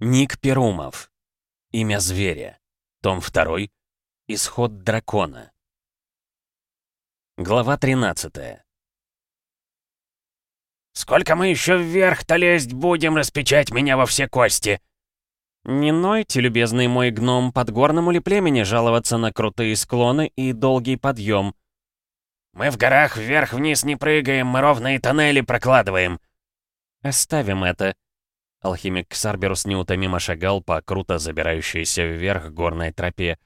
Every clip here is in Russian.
Ник Перумов. Имя зверя. Том 2. Исход дракона. Глава 13. «Сколько мы еще вверх-то лезть будем, распечать меня во все кости?» «Не нойте, любезный мой гном, подгорному ли племени жаловаться на крутые склоны и долгий подъем?» «Мы в горах вверх-вниз не прыгаем, мы ровные тоннели прокладываем». «Оставим это», Алхимик Ксарберус неутомимо шагал по круто забирающейся вверх горной тропе.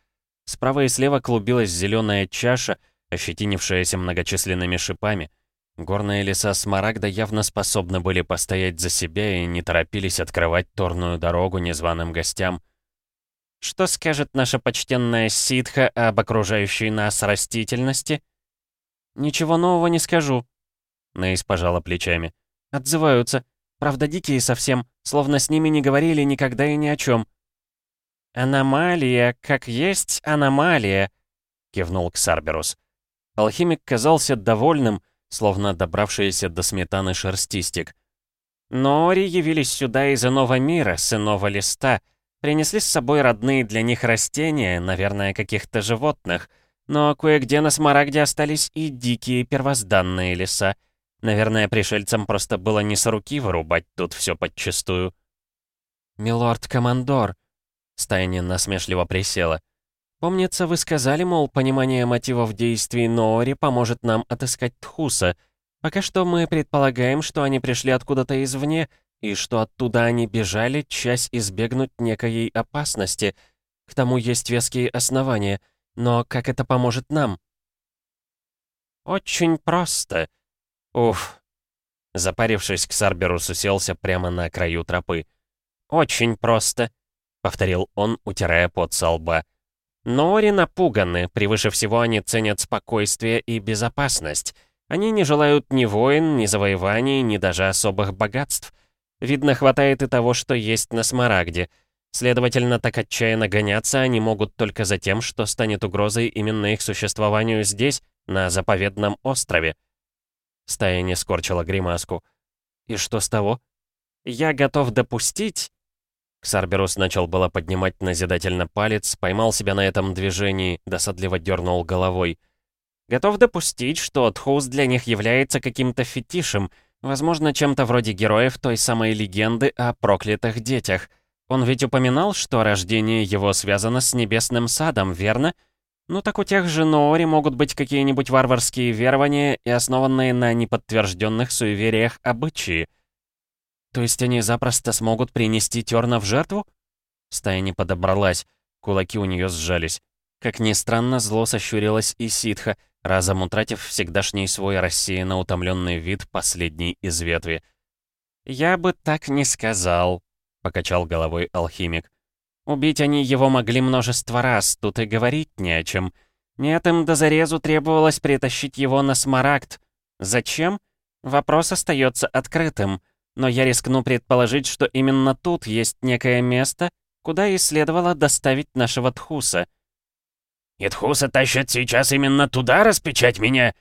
Справа и слева клубилась зеленая чаша, ощетинившаяся многочисленными шипами. Горные леса Смарагда явно способны были постоять за себя и не торопились открывать торную дорогу незваным гостям. «Что скажет наша почтенная ситха об окружающей нас растительности?» «Ничего нового не скажу», — Нейс пожала плечами. «Отзываются. Правда, дикие совсем, словно с ними не говорили никогда и ни о чем. «Аномалия, как есть аномалия», — кивнул Ксарберус. Алхимик казался довольным, словно добравшийся до сметаны шерстистик. Нори явились сюда из иного мира, с иного листа. Принесли с собой родные для них растения, наверное, каких-то животных. Но кое-где на Смарагде остались и дикие первозданные леса. Наверное, пришельцам просто было не с руки вырубать тут все подчистую. «Милорд-командор», — Стайни насмешливо присела. «Помнится, вы сказали, мол, понимание мотивов действий Ноори поможет нам отыскать Тхуса. Пока что мы предполагаем, что они пришли откуда-то извне, и что оттуда они бежали, часть избегнуть некой опасности. К тому есть веские основания. Но как это поможет нам?» «Очень просто», Уф. Запарившись, Ксарберус уселся прямо на краю тропы. «Очень просто», — повторил он, утирая пот со лба. «Нори напуганы, превыше всего они ценят спокойствие и безопасность. Они не желают ни войн, ни завоеваний, ни даже особых богатств. Видно, хватает и того, что есть на Смарагде. Следовательно, так отчаянно гоняться они могут только за тем, что станет угрозой именно их существованию здесь, на заповедном острове. Стая не скорчила гримаску. «И что с того?» «Я готов допустить...» Ксарберус начал было поднимать назидательно палец, поймал себя на этом движении, досадливо дернул головой. «Готов допустить, что Тхус для них является каким-то фетишем, возможно, чем-то вроде героев той самой легенды о проклятых детях. Он ведь упоминал, что рождение его связано с небесным садом, верно?» Ну так у тех же Ноори могут быть какие-нибудь варварские верования и основанные на неподтвержденных суевериях обычаи. То есть они запросто смогут принести терна в жертву? Стая не подобралась, кулаки у нее сжались. Как ни странно, зло сощурилось и ситха, разом утратив всегдашний свой рассеянно утомленный вид последний из ветви. «Я бы так не сказал», — покачал головой алхимик. Убить они его могли множество раз, тут и говорить не о чем. Нет, им до зарезу требовалось притащить его на смарагд. Зачем? Вопрос остается открытым. Но я рискну предположить, что именно тут есть некое место, куда и следовало доставить нашего Тхуса. «И Тхуса тащат сейчас именно туда распечать меня?»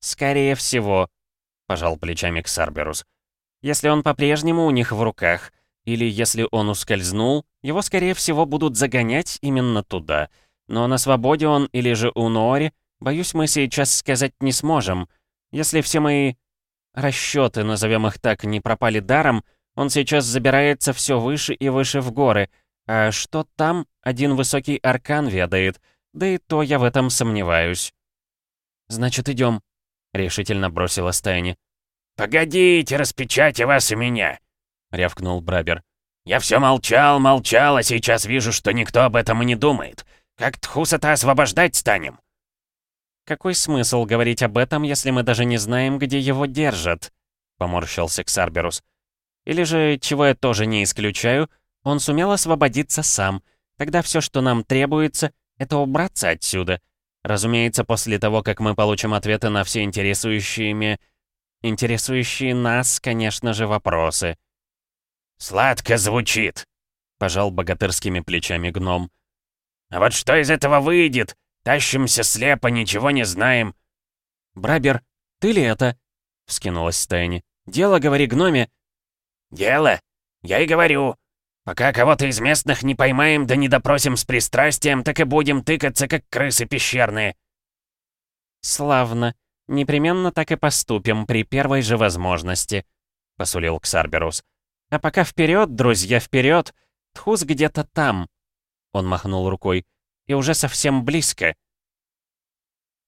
«Скорее всего», — пожал плечами Ксарберус. «Если он по-прежнему у них в руках». Или если он ускользнул, его, скорее всего, будут загонять именно туда. Но на свободе он или же у Нори, боюсь, мы сейчас сказать не сможем. Если все мои расчеты, назовем их так, не пропали даром, он сейчас забирается все выше и выше в горы. А что там, один высокий аркан ведает, да и то я в этом сомневаюсь. «Значит, идем», — решительно бросила Стайни. «Погодите, распечати вас и меня!» — рявкнул Брабер. «Я все молчал, молчал, а сейчас вижу, что никто об этом и не думает. Как Тхуса-то освобождать станем?» «Какой смысл говорить об этом, если мы даже не знаем, где его держат?» — поморщился Ксарберус. «Или же, чего я тоже не исключаю, он сумел освободиться сам. Тогда все, что нам требуется, это убраться отсюда. Разумеется, после того, как мы получим ответы на все интересующие... Интересующие нас, конечно же, вопросы». «Сладко звучит», — пожал богатырскими плечами гном. «А вот что из этого выйдет? Тащимся слепо, ничего не знаем». «Брабер, ты ли это?» — вскинулась Стайни. «Дело, говори, гноме». «Дело? Я и говорю». Пока кого-то из местных не поймаем да не допросим с пристрастием, так и будем тыкаться, как крысы пещерные». «Славно. Непременно так и поступим при первой же возможности», — посулил Ксарберус. «А пока вперед, друзья, вперед! Тхус где-то там!» Он махнул рукой. «И уже совсем близко!»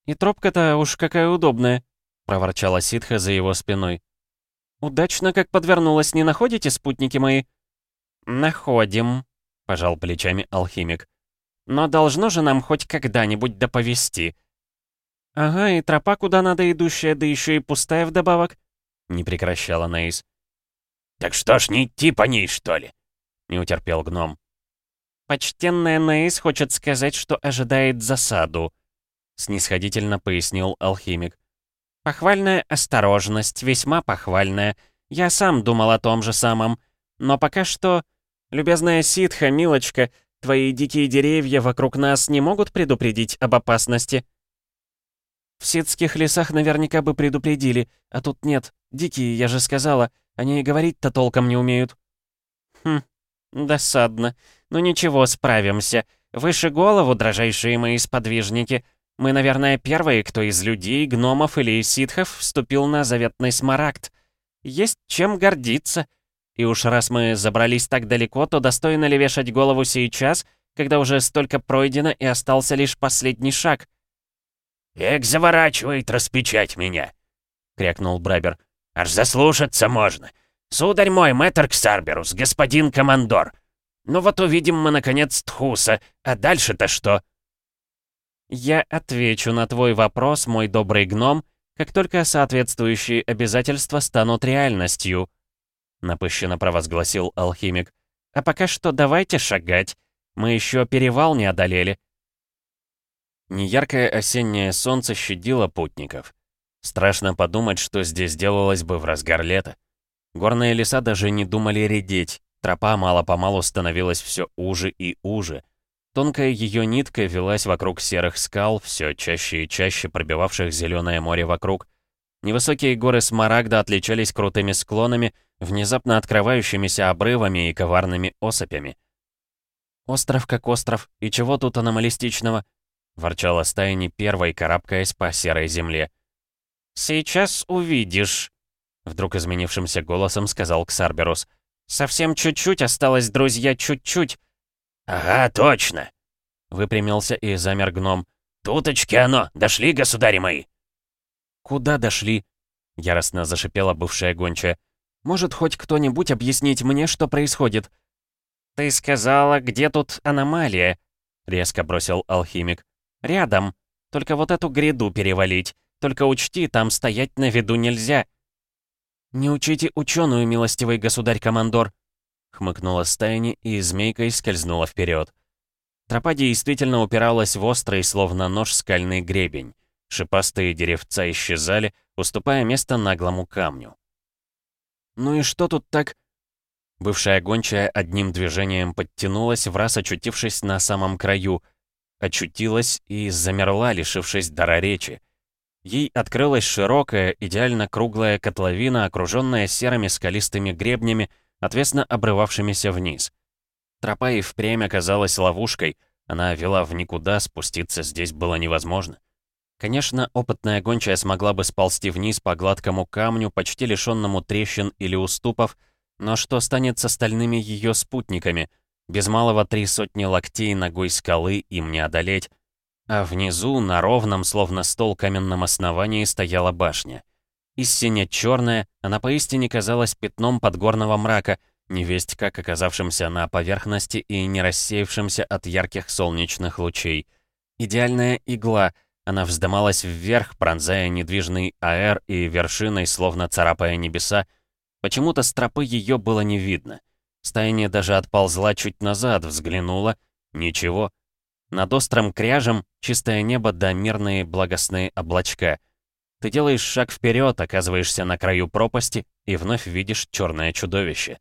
«И тропка-то уж какая удобная!» — проворчала ситха за его спиной. «Удачно, как подвернулась, не находите, спутники мои?» «Находим», — пожал плечами алхимик. «Но должно же нам хоть когда-нибудь доповести». «Ага, и тропа куда надо идущая, да еще и пустая вдобавок», — не прекращала Нейс. «Так что ж, не идти по ней, что ли?» — не утерпел гном. «Почтенная Нейс хочет сказать, что ожидает засаду», — снисходительно пояснил алхимик. «Похвальная осторожность, весьма похвальная. Я сам думал о том же самом. Но пока что «Любезная ситха, милочка, твои дикие деревья вокруг нас не могут предупредить об опасности?» «В ситских лесах наверняка бы предупредили, а тут нет. Дикие, я же сказала, они и говорить-то толком не умеют». «Хм, досадно. Ну ничего, справимся. Выше голову, дрожайшие мои сподвижники. Мы, наверное, первые, кто из людей, гномов или ситхов вступил на заветный смарагд. Есть чем гордиться». И уж раз мы забрались так далеко, то достойно ли вешать голову сейчас, когда уже столько пройдено и остался лишь последний шаг? «Эк, заворачивает распечать меня!» — крякнул Брабер. «Аж заслушаться можно! Сударь мой, мэтр Ксарберус, господин командор! Ну вот увидим мы, наконец, Тхуса, а дальше-то что?» «Я отвечу на твой вопрос, мой добрый гном, как только соответствующие обязательства станут реальностью», напыщенно провозгласил алхимик. «А пока что давайте шагать. Мы еще перевал не одолели». Неяркое осеннее солнце щадило путников. Страшно подумать, что здесь делалось бы в разгар лета. Горные леса даже не думали редеть, тропа мало-помалу становилась все уже и уже. Тонкая ее нитка велась вокруг серых скал, все чаще и чаще пробивавших зеленое море вокруг. Невысокие горы Смарагда отличались крутыми склонами, внезапно открывающимися обрывами и коварными осыпями. «Остров как остров, и чего тут аномалистичного?» — ворчала стайни первой, карабкаясь по серой земле. «Сейчас увидишь», — вдруг изменившимся голосом сказал Ксарберус. «Совсем чуть-чуть осталось, друзья, чуть-чуть». «Ага, точно!» — выпрямился и замер гном. «Туточки оно! Дошли, государи мои!» «Куда дошли?» — яростно зашипела бывшая гончая. Может хоть кто-нибудь объяснить мне, что происходит?» «Ты сказала, где тут аномалия?» — резко бросил алхимик. «Рядом. Только вот эту гряду перевалить. Только учти, там стоять на виду нельзя». «Не учите ученую, милостивый государь-командор», — хмыкнула стайни и змейкой скользнула вперед. Тропа действительно упиралась в острый, словно нож, скальный гребень. Шипастые деревца исчезали, уступая место наглому камню. «Ну и что тут так...» Бывшая гончая одним движением подтянулась, враз очутившись на самом краю. Очутилась и замерла, лишившись дара речи. Ей открылась широкая, идеально круглая котловина, окруженная серыми скалистыми гребнями, отвесно обрывавшимися вниз. Тропа и впрямь оказалась ловушкой, она вела в никуда, спуститься здесь было невозможно. Конечно, опытная гончая смогла бы сползти вниз по гладкому камню, почти лишенному трещин или уступов, но что станет с остальными ее спутниками? Без малого три сотни локтей ногой скалы им не одолеть. А внизу, на ровном, словно стол каменном основании, стояла башня. Истинно черная, она поистине казалась пятном подгорного мрака, невесть как оказавшимся на поверхности и не рассеявшимся от ярких солнечных лучей. Идеальная игла — она вздымалась вверх, пронзая недвижный аэр и вершиной, словно царапая небеса. Почему-то с тропы ее было не видно. Стайня даже отползла чуть назад, взглянула. Ничего. Над острым кряжем чистое небо да мирные благостные облачка. Ты делаешь шаг вперед, оказываешься на краю пропасти и вновь видишь черное чудовище.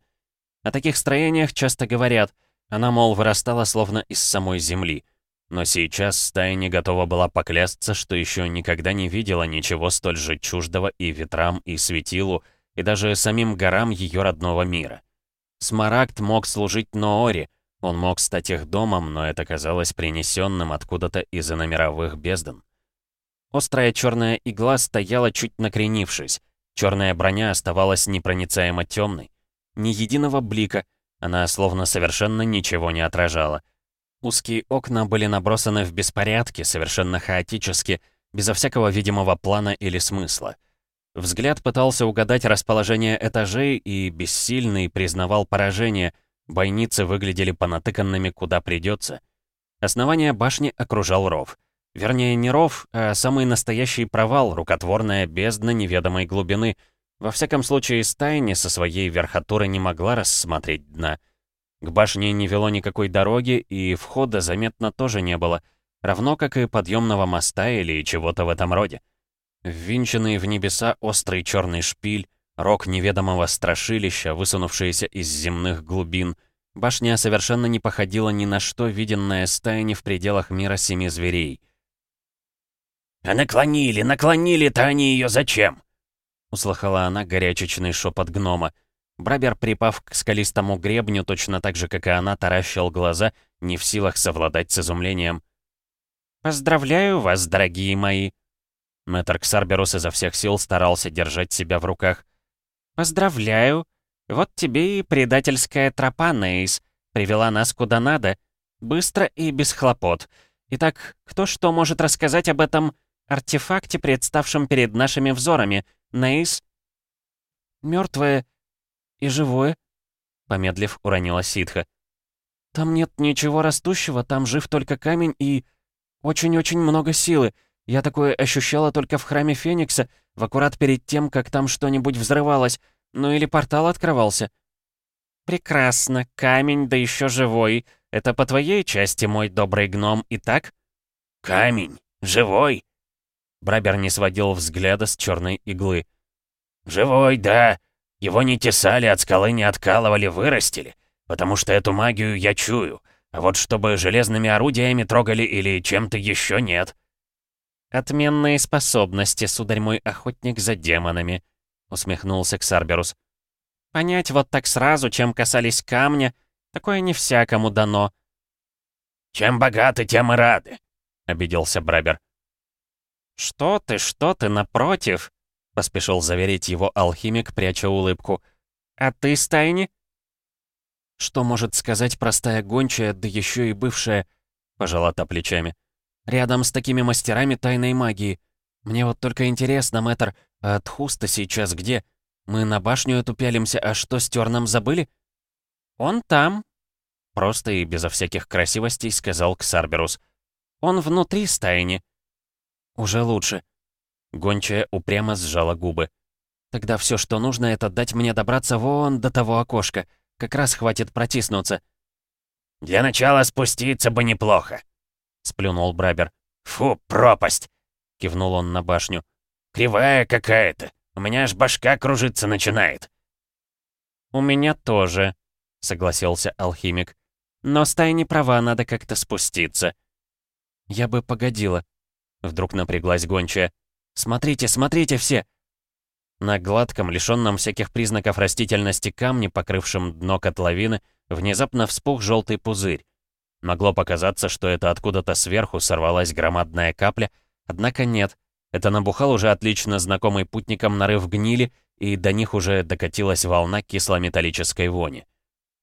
О таких строениях часто говорят. Она, мол, вырастала словно из самой земли. Но сейчас стая не готова была поклясться, что еще никогда не видела ничего столь же чуждого и ветрам, и светилу, и даже самим горам ее родного мира. Смарагд мог служить Ноори, он мог стать их домом, но это казалось принесенным откуда-то из иномировых бездн. Острая черная игла стояла чуть накренившись. Черная броня оставалась непроницаемо темной. Ни единого блика, она словно совершенно ничего не отражала. Узкие окна были набросаны в беспорядке, совершенно хаотически, безо всякого видимого плана или смысла. Взгляд пытался угадать расположение этажей и, бессильный, признавал поражение. Бойницы выглядели понатыканными куда придется. Основание башни окружал ров. Вернее, не ров, а самый настоящий провал, рукотворная бездна неведомой глубины. Во всяком случае, стайни со своей верхотуры не могла рассмотреть дна. К башне не вело никакой дороги, и входа заметно тоже не было, равно как и подъемного моста или чего-то в этом роде. Ввинченный в небеса острый черный шпиль, рог неведомого страшилища, высунувшийся из земных глубин, башня совершенно не походила ни на что, виденное стаяни в пределах мира семи зверей — «А наклонили, наклонили-то они ее зачем?» Услыхала она горячечный шепот гнома. Брабер, припав к скалистому гребню, точно так же, как и она, таращил глаза, не в силах совладать с изумлением. «Поздравляю вас, дорогие мои!» Мэтр Ксарберус изо всех сил старался держать себя в руках. «Поздравляю! Вот тебе и предательская тропа, Нейс, привела нас куда надо, быстро и без хлопот. Итак, кто что может рассказать об этом артефакте, представшем перед нашими взорами. Нейс...» «Мёртвое и живое», — помедлив, уронила ситха. «Там нет ничего растущего, там жив только камень и... Очень-очень много силы. Я такое ощущала только в храме Феникса, в аккурат перед тем, как там что-нибудь взрывалось. Ну или портал открывался». «Прекрасно, камень, да еще живой. Это по твоей части, мой добрый гном, и так?» «Камень? Живой? Брабер не сводил взгляда с черной иглы. «Живой, да. Его не тесали, от скалы не откалывали, вырастили. Потому что эту магию я чую. А вот чтобы железными орудиями трогали или чем-то еще нет». «Отменные способности, сударь мой охотник за демонами», — усмехнулся Ксарберус. «Понять вот так сразу, чем касались камня, такое не всякому дано». «Чем богаты, тем и рады», — обиделся Брабер. «Что ты, что ты, напротив!» — поспешил заверить его алхимик, пряча улыбку. «А ты, Стайни?» «Что может сказать простая гончая, да еще и бывшая?» — пожала та плечами. «Рядом с такими мастерами тайной магии. Мне вот только интересно, мэтр, а Тхуста сейчас где? Мы на башню эту пялимся, а что, с Терном забыли?» «Он там», — просто и безо всяких красивостей сказал Ксарберус. «Он внутри стайни». «Уже лучше». Гончая упрямо сжала губы. «Тогда все, что нужно, это дать мне добраться вон до того окошка. Как раз хватит протиснуться». «Для начала спуститься бы неплохо», — сплюнул Брабер. «Фу, пропасть!» — кивнул он на башню. «Кривая какая-то. У меня аж башка кружиться начинает». «У меня тоже», — согласился алхимик. «Но стая не права, надо как-то спуститься». «Я бы погодила», Вдруг напряглась гончая. «Смотрите, смотрите все!» На гладком, лишенном всяких признаков растительности камне, покрывшем дно котловины, внезапно вспух желтый пузырь. Могло показаться, что это откуда-то сверху сорвалась громадная капля, однако нет. Это набухал уже отлично знакомый путникам нарыв гнили, и до них уже докатилась волна кислометаллической вони.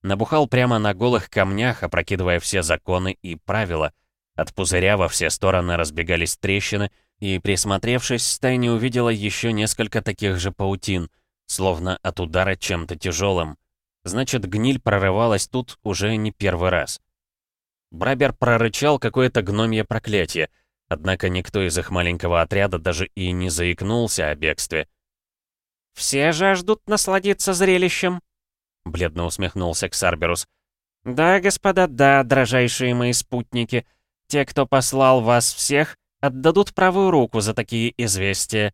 Набухал прямо на голых камнях, опрокидывая все законы и правила — от пузыря во все стороны разбегались трещины, и, присмотревшись, стая не увидела еще несколько таких же паутин, словно от удара чем-то тяжелым. Значит, гниль прорывалась тут уже не первый раз. Брабер прорычал какое-то гномье проклятие, однако никто из их маленького отряда даже и не заикнулся о бегстве. «Все жаждут насладиться зрелищем», — бледно усмехнулся Ксарберус. «Да, господа, да, дрожайшие мои спутники», — те, кто послал вас всех, отдадут правую руку за такие известия».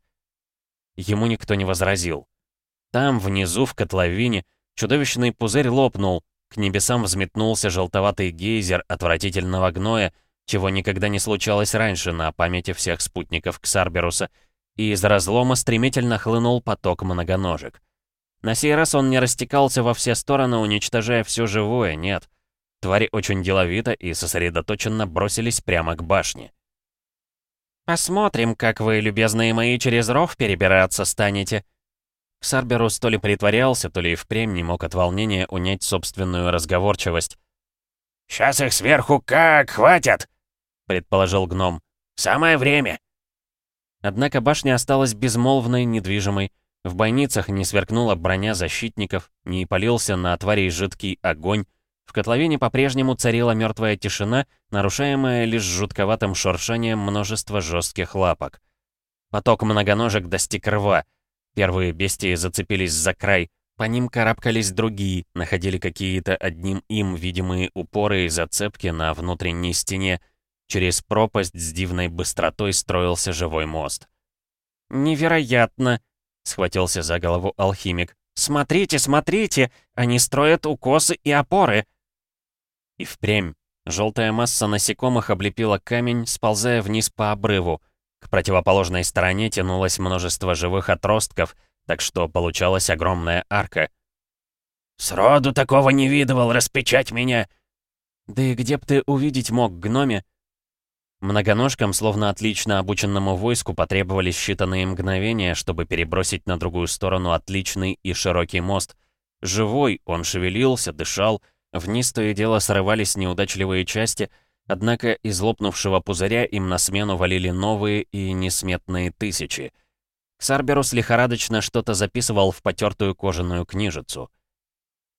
Ему никто не возразил. Там, внизу, в котловине, чудовищный пузырь лопнул, к небесам взметнулся желтоватый гейзер отвратительного гноя, чего никогда не случалось раньше на памяти всех спутников Ксарберуса, и из разлома стремительно хлынул поток многоножек. На сей раз он не растекался во все стороны, уничтожая все живое, нет. Твари очень деловито и сосредоточенно бросились прямо к башне. «Посмотрим, как вы, любезные мои, через ров перебираться станете». Ксарберус то ли притворялся, то ли и впрямь не мог от волнения унять собственную разговорчивость. «Сейчас их сверху как хватят!» — предположил гном. «Самое время!» Однако башня осталась безмолвной, недвижимой. В бойницах не сверкнула броня защитников, не полился на тварей жидкий огонь. В котловине по-прежнему царила мертвая тишина, нарушаемая лишь жутковатым шуршанием множества жестких лапок. Поток многоножек достиг рва. Первые бестии зацепились за край. По ним карабкались другие, находили какие-то одним им видимые упоры и зацепки на внутренней стене. Через пропасть с дивной быстротой строился живой мост. «Невероятно!» — схватился за голову алхимик. «Смотрите, смотрите! Они строят укосы и опоры!» И впрямь. Желтая масса насекомых облепила камень, сползая вниз по обрыву. К противоположной стороне тянулось множество живых отростков, так что получалась огромная арка. «Сроду такого не видывал, распечать меня!» «Да и где б ты увидеть мог, гноме?» Многоножкам, словно отлично обученному войску, потребовались считанные мгновения, чтобы перебросить на другую сторону отличный и широкий мост. Живой, он шевелился, дышал, вниз то и дело срывались неудачливые части, однако из лопнувшего пузыря им на смену валили новые и несметные тысячи. Ксарберус лихорадочно что-то записывал в потертую кожаную книжицу.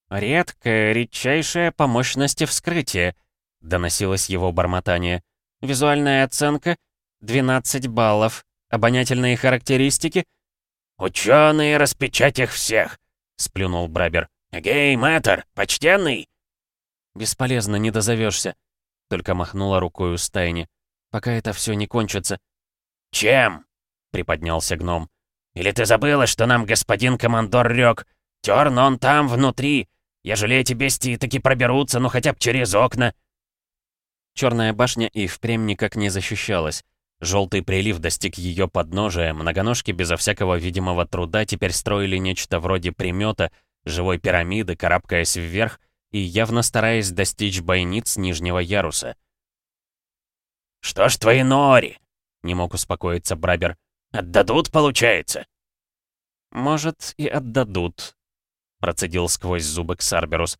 «Редкое, редчайшее по мощности вскрытие», — доносилось его бормотание. Визуальная оценка — 12 баллов. Обонятельные характеристики — «Ученые, распечать их всех!» — сплюнул Брабер. «Гей, мэтр, почтенный!» «Бесполезно, не дозовешься», — только махнула рукой у стайни. «Пока это все не кончится». «Чем?» — приподнялся гном. «Или ты забыла, что нам господин командор рёк? Тёрн он там, внутри. Ежели эти бестии таки проберутся, ну хотя бы через окна». Черная башня и впрямь никак не защищалась. Желтый прилив достиг ее подножия, многоножки безо всякого видимого труда теперь строили нечто вроде примета, живой пирамиды, карабкаясь вверх и явно стараясь достичь бойниц нижнего яруса. «Что ж твои нори?» — не мог успокоиться Брабер. «Отдадут, получается?» «Может, и отдадут», — процедил сквозь зубы Ксарберус.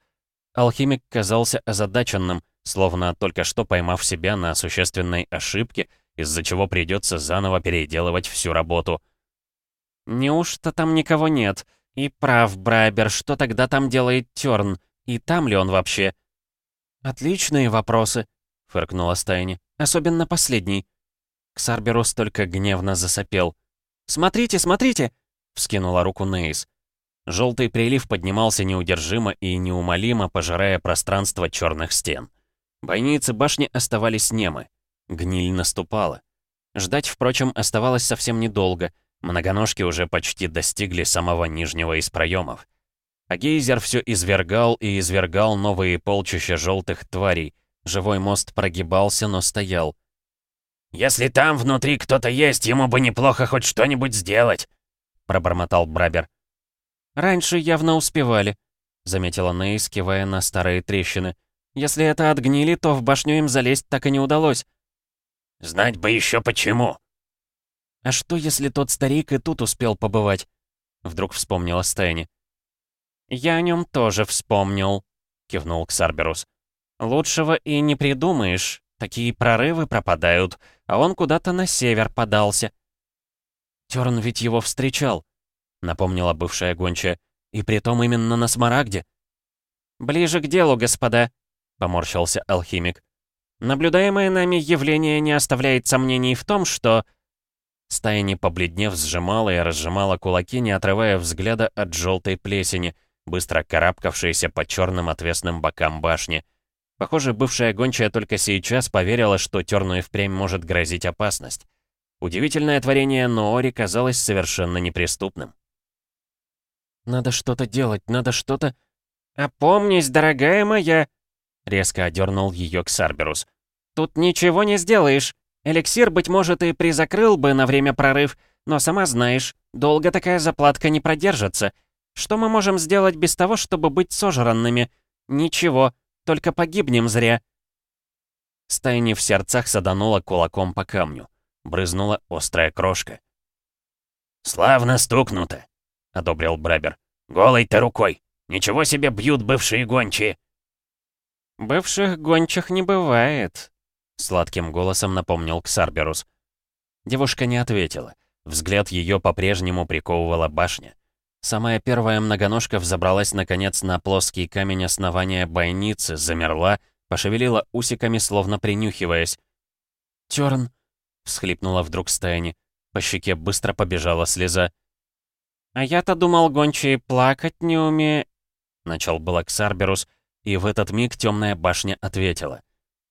Алхимик казался озадаченным, словно только что поймав себя на существенной ошибке, из-за чего придется заново переделывать всю работу. «Неужто там никого нет? И прав, Брайбер, что тогда там делает Тёрн? И там ли он вообще?» «Отличные вопросы», — фыркнула Стайни. «Особенно последний». Ксарберус только гневно засопел. «Смотрите, смотрите!» — вскинула руку Нейс. Желтый прилив поднимался неудержимо и неумолимо, пожирая пространство черных стен. Бойницы башни оставались немы. Гниль наступала. Ждать, впрочем, оставалось совсем недолго. Многоножки уже почти достигли самого нижнего из проемов. А гейзер все извергал и извергал новые полчища желтых тварей. Живой мост прогибался, но стоял. «Если там внутри кто-то есть, ему бы неплохо хоть что-нибудь сделать», — пробормотал Брабер. «Раньше явно успевали», — заметила Нейс, кивая на старые трещины. Если это от гнили, то в башню им залезть так и не удалось. Знать бы еще почему. А что, если тот старик и тут успел побывать? Вдруг вспомнила Стэнни. Я о нем тоже вспомнил, кивнул Ксарберус. Лучшего и не придумаешь. Такие прорывы пропадают, а он куда-то на север подался. Терн ведь его встречал, напомнила бывшая гончая. И притом именно на Смарагде. «Ближе к делу, господа», — поморщился алхимик. «Наблюдаемое нами явление не оставляет сомнений в том, что...» Стая, не побледнев, сжимала и разжимала кулаки, не отрывая взгляда от желтой плесени, быстро карабкавшейся по черным отвесным бокам башни. Похоже, бывшая гончая только сейчас поверила, что Терну и впрямь может грозить опасность. Удивительное творение Ноори казалось совершенно неприступным. «Надо что-то делать, надо что-то...» «Опомнись, дорогая моя!» Резко одернул ее Ксарберус. «Тут ничего не сделаешь. Эликсир, быть может, и призакрыл бы на время прорыв, но сама знаешь, долго такая заплатка не продержится. Что мы можем сделать без того, чтобы быть сожранными? Ничего, только погибнем зря». Стайни в сердцах саданула кулаком по камню. Брызнула острая крошка. «Славно стукнуто», — одобрил Брабер. «Голой-то рукой. Ничего себе бьют бывшие гончие». «Бывших гончих не бывает», — сладким голосом напомнил Ксарберус. Девушка не ответила. Взгляд ее по-прежнему приковывала башня. Самая первая многоножка взобралась, наконец, на плоский камень основания бойницы, замерла, пошевелила усиками, словно принюхиваясь. «Тёрн!» — всхлипнула вдруг Стайни. По щеке быстро побежала слеза. «А я-то думал, гончие плакать не уме...» Начал было Ксарберус, и в этот миг темная башня ответила.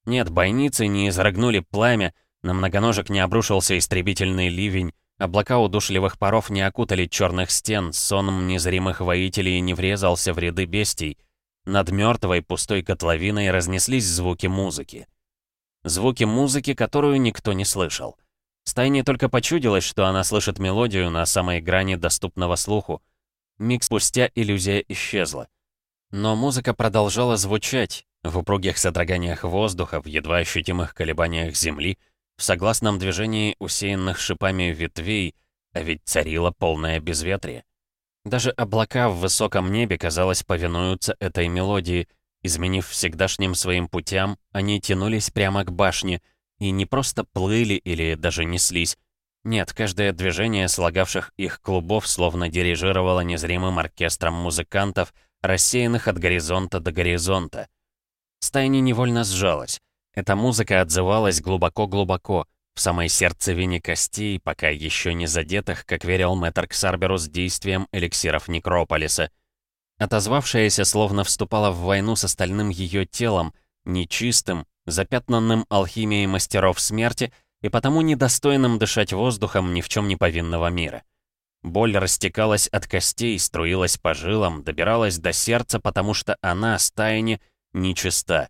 Нет, бойницы не изрыгнули пламя, на многоножек не обрушился истребительный ливень, облака удушливых паров не окутали черных стен, сонм незримых воителей не врезался в ряды бестий. Над мертвой пустой котловиной разнеслись звуки музыки. Звуки музыки, которую никто не слышал. Стайне только почудилось, что она слышит мелодию на самой грани доступного слуху. Миг спустя иллюзия исчезла. Но музыка продолжала звучать в упругих содроганиях воздуха, в едва ощутимых колебаниях земли, в согласном движении усеянных шипами ветвей, а ведь царило полное безветрие. Даже облака в высоком небе, казалось, повинуются этой мелодии. Изменив всегдашним своим путям, они тянулись прямо к башне и не просто плыли или даже неслись. Нет, каждое движение слагавших их клубов словно дирижировало незримым оркестром музыкантов, рассеянных от горизонта до горизонта. Стайни невольно сжалась. Эта музыка отзывалась глубоко-глубоко, в самой сердцевине костей, пока еще не задетых, как верил мэтр Ксарберус, действием эликсиров Некрополиса. Отозвавшаяся словно вступала в войну с остальным ее телом, нечистым, запятнанным алхимией мастеров смерти и потому недостойным дышать воздухом ни в чем не повинного мира. Боль растекалась от костей, струилась по жилам, добиралась до сердца, потому что она, стаяне, нечиста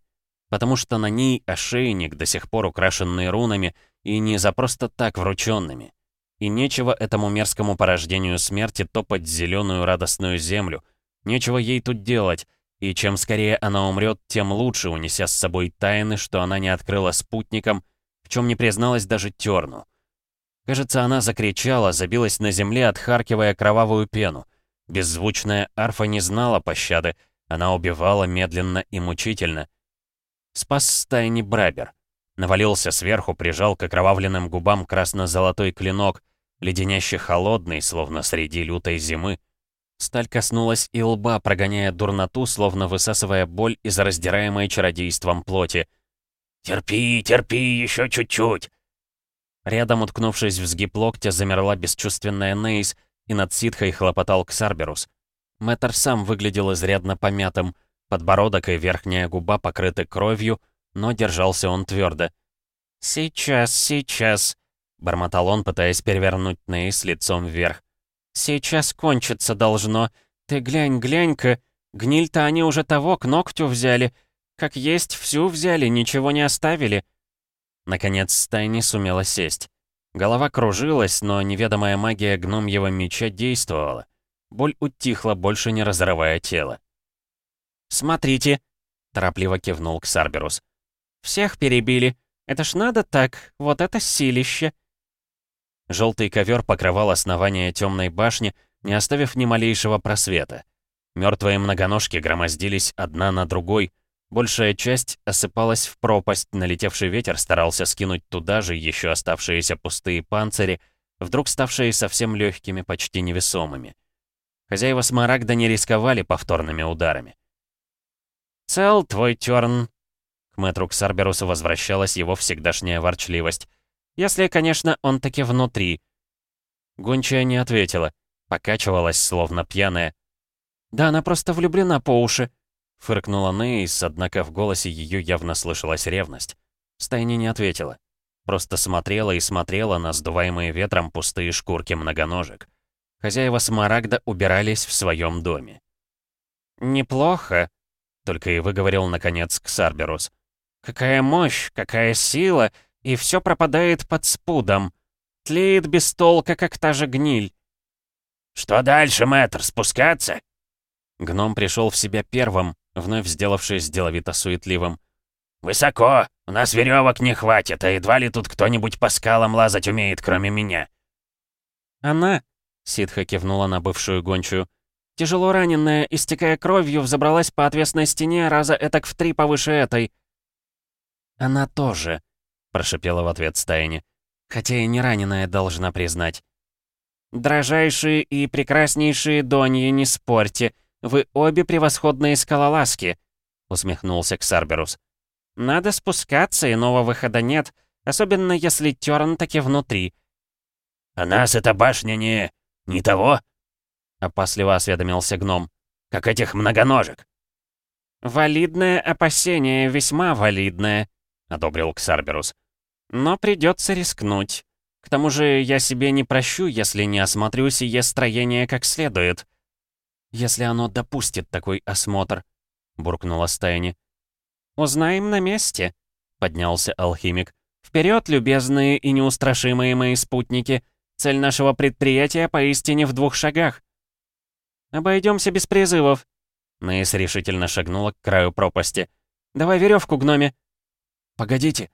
потому что на ней ошейник, до сих пор украшенный рунами, и не за просто так врученными. И нечего этому мерзкому порождению смерти топать зеленую радостную землю. Нечего ей тут делать, и чем скорее она умрет, тем лучше, унеся с собой тайны, что она не открыла спутникам, в чем не призналась даже Терну. Кажется, она закричала, забилась на земле, отхаркивая кровавую пену. Беззвучная арфа не знала пощады, она убивала медленно и мучительно, Спас стайни Брабер. Навалился сверху, прижал к окровавленным губам красно-золотой клинок, леденяще холодный, словно среди лютой зимы. Сталь коснулась и лба, прогоняя дурноту, словно высасывая боль из раздираемой чародейством плоти. «Терпи, терпи, еще чуть-чуть!» Рядом, уткнувшись в сгиб локтя, замерла бесчувственная Нейс, и над ситхой хлопотал Ксарберус. Мэтр сам выглядел изрядно помятым — Подбородок и верхняя губа покрыты кровью, но держался он твердо. «Сейчас, сейчас», — бормотал он, пытаясь перевернуть Нейс лицом вверх. «Сейчас кончиться должно. Ты глянь, глянь-ка. Гниль-то они уже того к ногтю взяли. Как есть, всю взяли, ничего не оставили». Наконец Стайни сумела сесть. Голова кружилась, но неведомая магия гномьего меча действовала. Боль утихла, больше не разрывая тело. «Смотрите!» — торопливо кивнул Ксарберус. «Всех перебили. Это ж надо так, вот это силище!» Желтый ковер покрывал основание темной башни, не оставив ни малейшего просвета. Мертвые многоножки громоздились одна на другой. Большая часть осыпалась в пропасть, налетевший ветер старался скинуть туда же еще оставшиеся пустые панцири, вдруг ставшие совсем легкими, почти невесомыми. Хозяева Смарагда не рисковали повторными ударами. «Цел твой терн!» К мэтру Ксарберусу возвращалась его всегдашняя ворчливость. «Если, конечно, он таки внутри». Гончая не ответила, покачивалась, словно пьяная. «Да она просто влюблена по уши», — фыркнула Нейс, однако в голосе ее явно слышалась ревность. Стайни не ответила. Просто смотрела и смотрела на сдуваемые ветром пустые шкурки многоножек. Хозяева Смарагда убирались в своем доме. «Неплохо», только и выговорил, наконец, Ксарберус. «Какая мощь, какая сила, и все пропадает под спудом. Тлеет без толка, как та же гниль». «Что дальше, мэтр, спускаться?» Гном пришел в себя первым, вновь сделавшись деловито суетливым. «Высоко! У нас веревок не хватит, а едва ли тут кто-нибудь по скалам лазать умеет, кроме меня». «Она», — ситха кивнула на бывшую гончую, «тяжело раненная, истекая кровью, взобралась по отвесной стене раза этак в три повыше этой». «Она тоже», — прошипела в ответ Стайни, «хотя и не раненая, должна признать». «Дрожайшие и прекраснейшие Доньи, не спорьте, вы обе превосходные скалолазки», — усмехнулся Ксарберус. «Надо спускаться, иного выхода нет, особенно если Тёрн таки внутри». «А нас эта башня не... не того?» — опасливо осведомился гном. «Как этих многоножек». «Валидное опасение, весьма валидное», — одобрил Ксарберус. «Но придется рискнуть. К тому же я себе не прощу, если не осмотрю сие строение как следует». «Если оно допустит такой осмотр», — буркнула Стайни. «Узнаем на месте», — поднялся алхимик. «Вперед, любезные и неустрашимые мои спутники! Цель нашего предприятия поистине в двух шагах». «Обойдемся без призывов», — Нейс решительно шагнула к краю пропасти. «Давай веревку, гноме». «Погодите».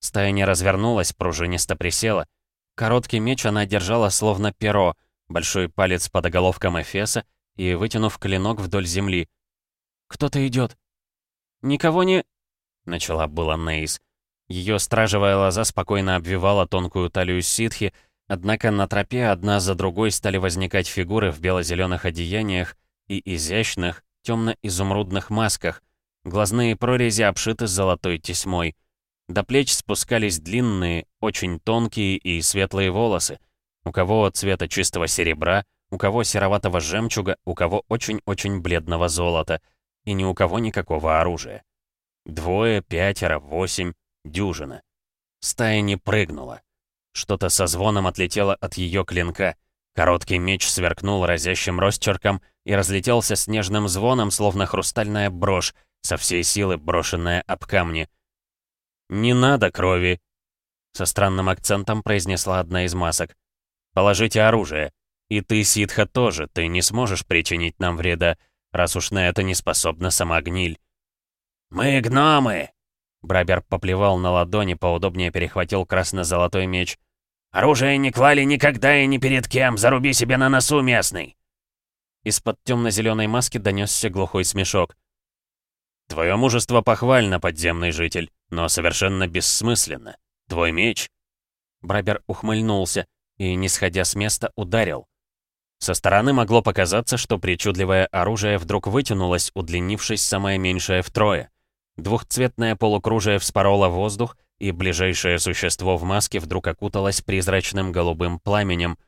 Стайни развернулась, пружинисто присела. Короткий меч она держала словно перо, большой палец под оголовком Эфеса и вытянув клинок вдоль земли. «Кто-то идет. «Никого не...» — начала была Нейс. Ее стражевая лоза спокойно обвивала тонкую талию ситхи, однако на тропе одна за другой стали возникать фигуры в бело-зеленых одеяниях и изящных, темно-изумрудных масках. Глазные прорези обшиты золотой тесьмой. До плеч спускались длинные, очень тонкие и светлые волосы. У кого цвета чистого серебра, у кого сероватого жемчуга, у кого очень-очень бледного золота — и ни у кого никакого оружия. Двое, пятеро, восемь, дюжина. Стая не прыгнула. Что-то со звоном отлетело от ее клинка. Короткий меч сверкнул разящим росчерком и разлетелся снежным звоном, словно хрустальная брошь, со всей силы брошенная об камни. «Не надо крови!» Со странным акцентом произнесла одна из масок. «Положите оружие. И ты, ситха, тоже, ты не сможешь причинить нам вреда раз уж на это не способна сама гниль. «Мы гномы!» Брабер поплевал на ладони, поудобнее перехватил красно-золотой меч. «Оружие не клали никогда и ни перед кем, заруби себе на носу местный!» Из-под темно-зеленой маски донесся глухой смешок. «Твое мужество похвально, подземный житель, но совершенно бессмысленно. Твой меч...» Брабер ухмыльнулся и, не сходя с места, ударил. Со стороны могло показаться, что причудливое оружие вдруг вытянулось, удлинившись самое меньшее втрое. Двухцветное полукружие вспороло воздух, и ближайшее существо в маске вдруг окуталось призрачным голубым пламенем.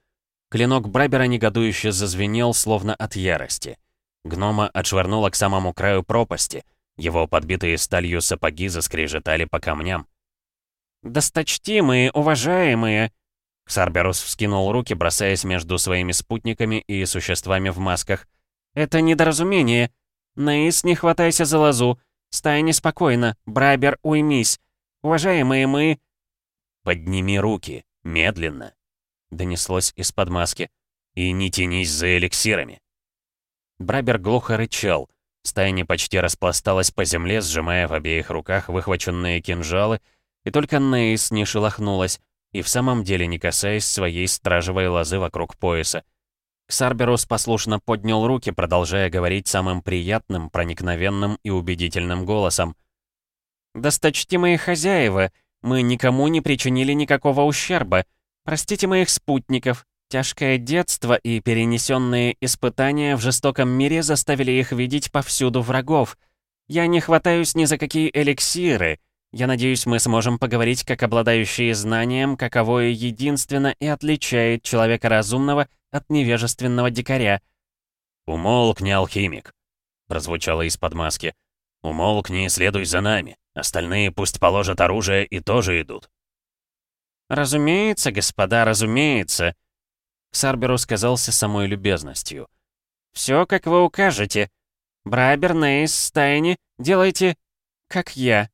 Клинок Брабера негодующе зазвенел, словно от ярости. Гнома отшвырнуло к самому краю пропасти. Его подбитые сталью сапоги заскрежетали по камням. «Досточтимые, уважаемые!» Ксарберус вскинул руки, бросаясь между своими спутниками и существами в масках. «Это недоразумение. Наис, не хватайся за лозу. Стая неспокойна. Брайбер, уймись. Уважаемые мы...» «Подними руки. Медленно», — донеслось из-под маски. «И не тянись за эликсирами». Брабер глухо рычал. Стая почти распласталась по земле, сжимая в обеих руках выхваченные кинжалы, и только Нейс не шелохнулась, и в самом деле не касаясь своей стражевой лозы вокруг пояса. Ксарберус послушно поднял руки, продолжая говорить самым приятным, проникновенным и убедительным голосом. «Досточтимые хозяева, мы никому не причинили никакого ущерба. Простите моих спутников. Тяжкое детство и перенесенные испытания в жестоком мире заставили их видеть повсюду врагов. Я не хватаюсь ни за какие эликсиры, я надеюсь, мы сможем поговорить как обладающие знанием, каковое единственно и отличает человека разумного от невежественного дикаря. «Умолкни, алхимик!» — прозвучало из-под маски. «Умолкни и следуй за нами. Остальные пусть положат оружие и тоже идут». «Разумеется, господа, разумеется!» Ксарберу сказался самой любезностью. «Все, как вы укажете. Брайбер, Нейс, Стайни, делайте, как я».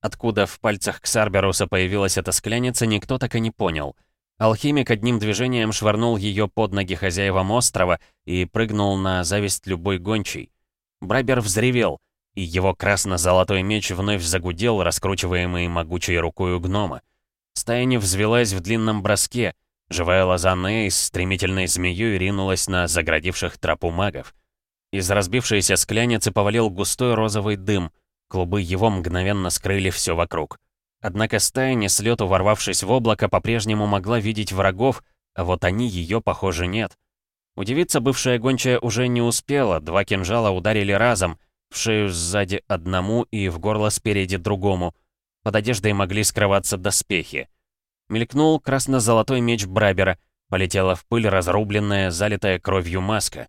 Откуда в пальцах Ксарберуса появилась эта скляница, никто так и не понял. Алхимик одним движением швырнул ее под ноги хозяевам острова и прыгнул на зависть любой гончей. Брабер взревел, и его красно-золотой меч вновь загудел, раскручиваемый могучей рукой гнома. Стая не взвелась в длинном броске, живая лоза Нейс стремительной змеей ринулась на заградивших тропу магов. Из разбившейся скляницы повалил густой розовый дым, клубы его мгновенно скрыли все вокруг. Однако стая, не с лету ворвавшись в облако, по-прежнему могла видеть врагов, а вот они ее, похоже, нет. Удивиться бывшая гончая уже не успела, два кинжала ударили разом, в шею сзади одному и в горло спереди другому. Под одеждой могли скрываться доспехи. Мелькнул красно-золотой меч Брабера, полетела в пыль разрубленная, залитая кровью маска.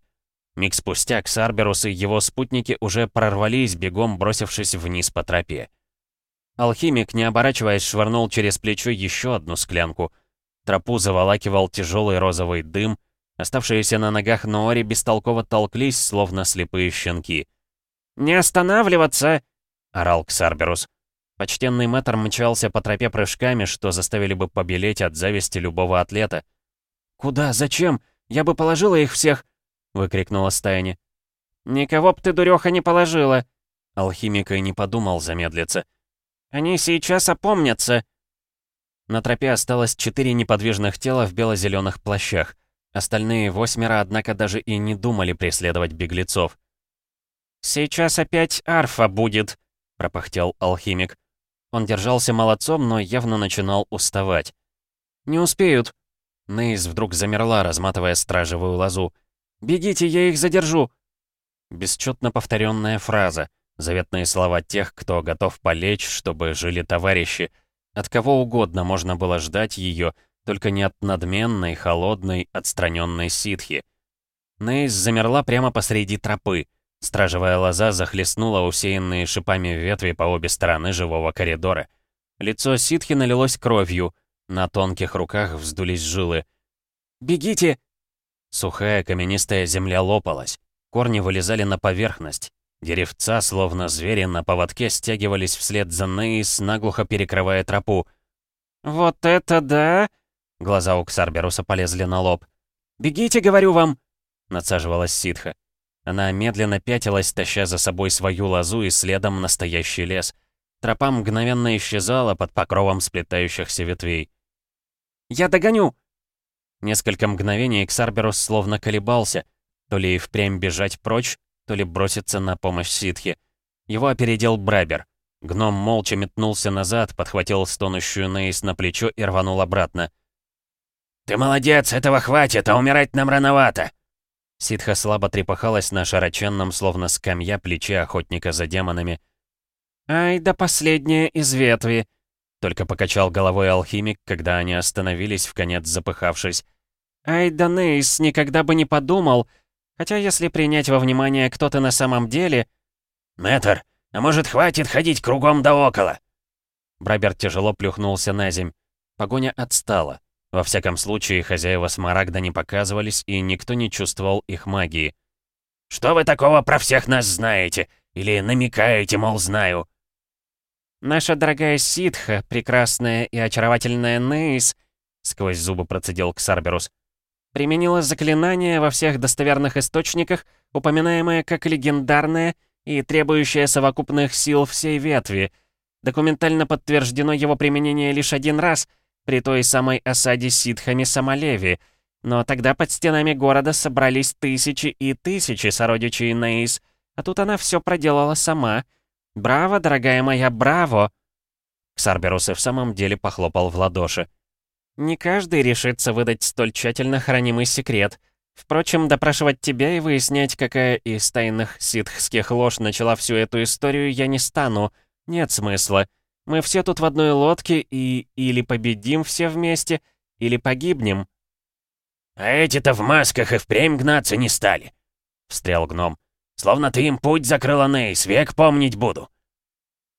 Миг спустя Ксарберус и его спутники уже прорвались, бегом бросившись вниз по тропе. Алхимик, не оборачиваясь, швырнул через плечо еще одну склянку. Тропу заволакивал тяжелый розовый дым. Оставшиеся на ногах Ноори бестолково толклись, словно слепые щенки. «Не останавливаться!» — орал Ксарберус. Почтенный мэтр мчался по тропе прыжками, что заставили бы побелеть от зависти любого атлета. «Куда? Зачем? Я бы положила их всех!» — выкрикнула Стайни. «Никого б ты, дуреха, не положила!» Алхимик и не подумал замедлиться. Они сейчас опомнятся!» На тропе осталось четыре неподвижных тела в бело-зеленых плащах. Остальные восьмеро, однако, даже и не думали преследовать беглецов. «Сейчас опять арфа будет», — пропахтел алхимик. Он держался молодцом, но явно начинал уставать. «Не успеют». Нейз вдруг замерла, разматывая стражевую лозу. «Бегите, я их задержу!» Бесчетно повторенная фраза — Заветные слова тех, кто готов полечь, чтобы жили товарищи. От кого угодно можно было ждать ее, только не от надменной, холодной, отстраненной ситхи. Нейс замерла прямо посреди тропы. Стражевая лоза захлестнула усеянные шипами ветви по обе стороны живого коридора. Лицо ситхи налилось кровью, на тонких руках вздулись жилы. «Бегите!» Сухая каменистая земля лопалась. Корни вылезали на поверхность. Деревца, словно звери, на поводке стягивались вслед за Нейс, наглухо перекрывая тропу. «Вот это да!» Глаза у Ксарберуса полезли на лоб. «Бегите, говорю вам!» Надсаживалась ситха. Она медленно пятилась, таща за собой свою лозу и следом настоящий лес. Тропа мгновенно исчезала под покровом сплетающихся ветвей. «Я догоню!» Несколько мгновений Ксарберус словно колебался, то ли впрямь бежать прочь, то ли броситься на помощь ситхе. Его опередил Брабер. Гном молча метнулся назад, подхватил стонущую Нейс на плечо и рванул обратно. «Ты молодец, этого хватит, а умирать нам рановато!» Ситха слабо трепахалась на широченном, словно скамья, плече охотника за демонами. «Ай, да последняя из ветви!» Только покачал головой алхимик, когда они остановились, в конец запыхавшись. «Ай, да Нейс, никогда бы не подумал, Хотя если принять во внимание, кто ты на самом деле... «Мэтр, а может, хватит ходить кругом да около?» Браберт тяжело плюхнулся на земь. Погоня отстала. Во всяком случае, хозяева Смарагда не показывались, и никто не чувствовал их магии. «Что вы такого про всех нас знаете? Или намекаете, мол, знаю?» «Наша дорогая ситха, прекрасная и очаровательная Нейс», — сквозь зубы процедил Ксарберус, применила заклинание во всех достоверных источниках, упоминаемое как легендарное и требующее совокупных сил всей ветви. Документально подтверждено его применение лишь один раз, при той самой осаде ситхами Самалеви, но тогда под стенами города собрались тысячи и тысячи сородичей Нейс, а тут она все проделала сама. «Браво, дорогая моя, браво!» Ксарберус и в самом деле похлопал в ладоши. Не каждый решится выдать столь тщательно хранимый секрет. Впрочем, допрашивать тебя и выяснять, какая из тайных ситхских ложь начала всю эту историю, я не стану. Нет смысла. Мы все тут в одной лодке и или победим все вместе, или погибнем. «А эти-то в масках и впрямь гнаться не стали», — встрял гном. «Словно ты им путь закрыла, Нейс, век помнить буду».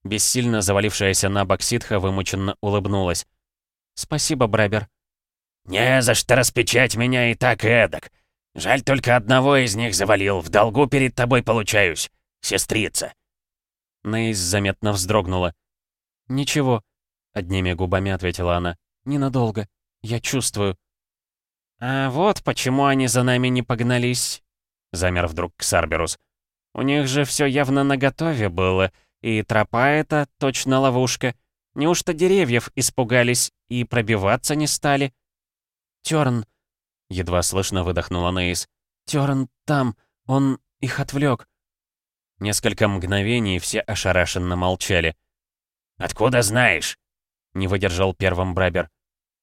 Бессильно завалившаяся на бок ситха вымученно улыбнулась. «Спасибо, Брабер». «Не за что распечать меня и так и эдак. Жаль, только одного из них завалил. В долгу перед тобой получаюсь. Сестрица». Нейс заметно вздрогнула. «Ничего», — одними губами ответила она. «Ненадолго. Я чувствую». «А вот почему они за нами не погнались», — замер вдруг Ксарберус. «У них же все явно наготове было, и тропа эта точно ловушка. Неужто деревьев испугались и пробиваться не стали?» «Тёрн», — едва слышно выдохнула Нейс. «Тёрн там, он их отвлек. Несколько мгновений все ошарашенно молчали. «Откуда знаешь?» — не выдержал первым Брабер.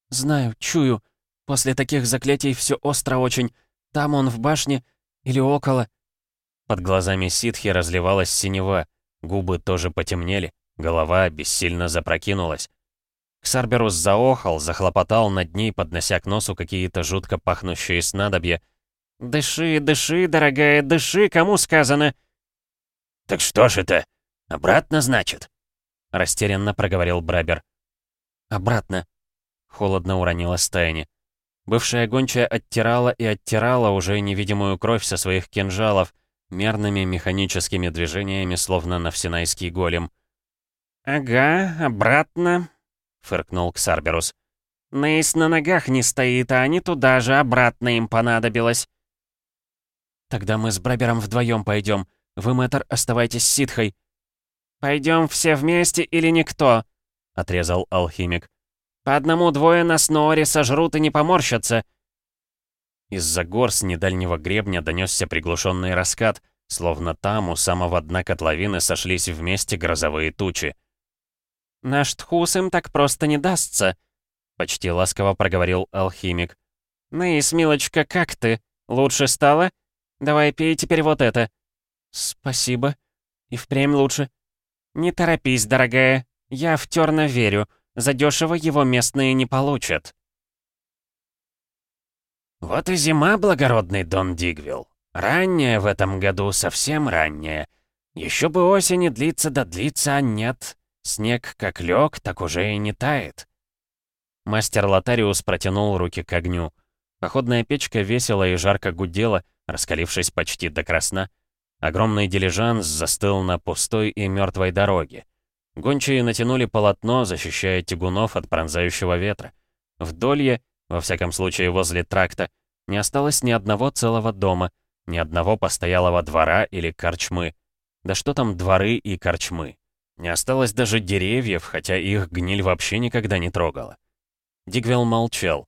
«Знаю, чую. После таких заклятий все остро очень. Там он в башне или около». Под глазами ситхи разливалась синева, губы тоже потемнели, голова бессильно запрокинулась. Ксарберус заохал, захлопотал над ней, поднося к носу какие-то жутко пахнущие снадобья. «Дыши, дыши, дорогая, дыши, кому сказано!» «Так что ж это? Обратно, значит?» Растерянно проговорил Брабер. «Обратно», — холодно уронила Стайни. Бывшая гончая оттирала и оттирала уже невидимую кровь со своих кинжалов, мерными механическими движениями, словно навсенайский голем. «Ага, обратно», — фыркнул Ксарберус. «Нейс на ногах не стоит, а они туда же, обратно им понадобилось». «Тогда мы с Брабером вдвоем пойдем. Вы, мэтр, оставайтесь с ситхой». «Пойдем все вместе или никто?» — отрезал алхимик. «По одному-двое нас Ноори сожрут и не поморщатся». Из-за гор с недальнего гребня донесся приглушенный раскат, словно там у самого дна котловины сошлись вместе грозовые тучи. «Наш тхус им так просто не дастся», — почти ласково проговорил алхимик. «Наис, милочка, как ты? Лучше стало? Давай пей теперь вот это». «Спасибо. И впрямь лучше». «Не торопись, дорогая. Я в терно верю. Задешево его местные не получат». «Вот и зима, благородный Дон Дигвилл. Ранняя в этом году, совсем ранняя. Еще бы осени длится да длится, а нет. Снег как лег, так уже и не тает». Мастер Лотариус протянул руки к огню. Походная печка весело и жарко гудела, раскалившись почти до красна. Огромный дилижанс застыл на пустой и мертвой дороге. Гончие натянули полотно, защищая тягунов от пронзающего ветра. В Долье, во всяком случае возле тракта, не осталось ни одного целого дома, ни одного постоялого двора или корчмы. Да что там дворы и корчмы? Не осталось даже деревьев, хотя их гниль вообще никогда не трогала. Дигвелл молчал.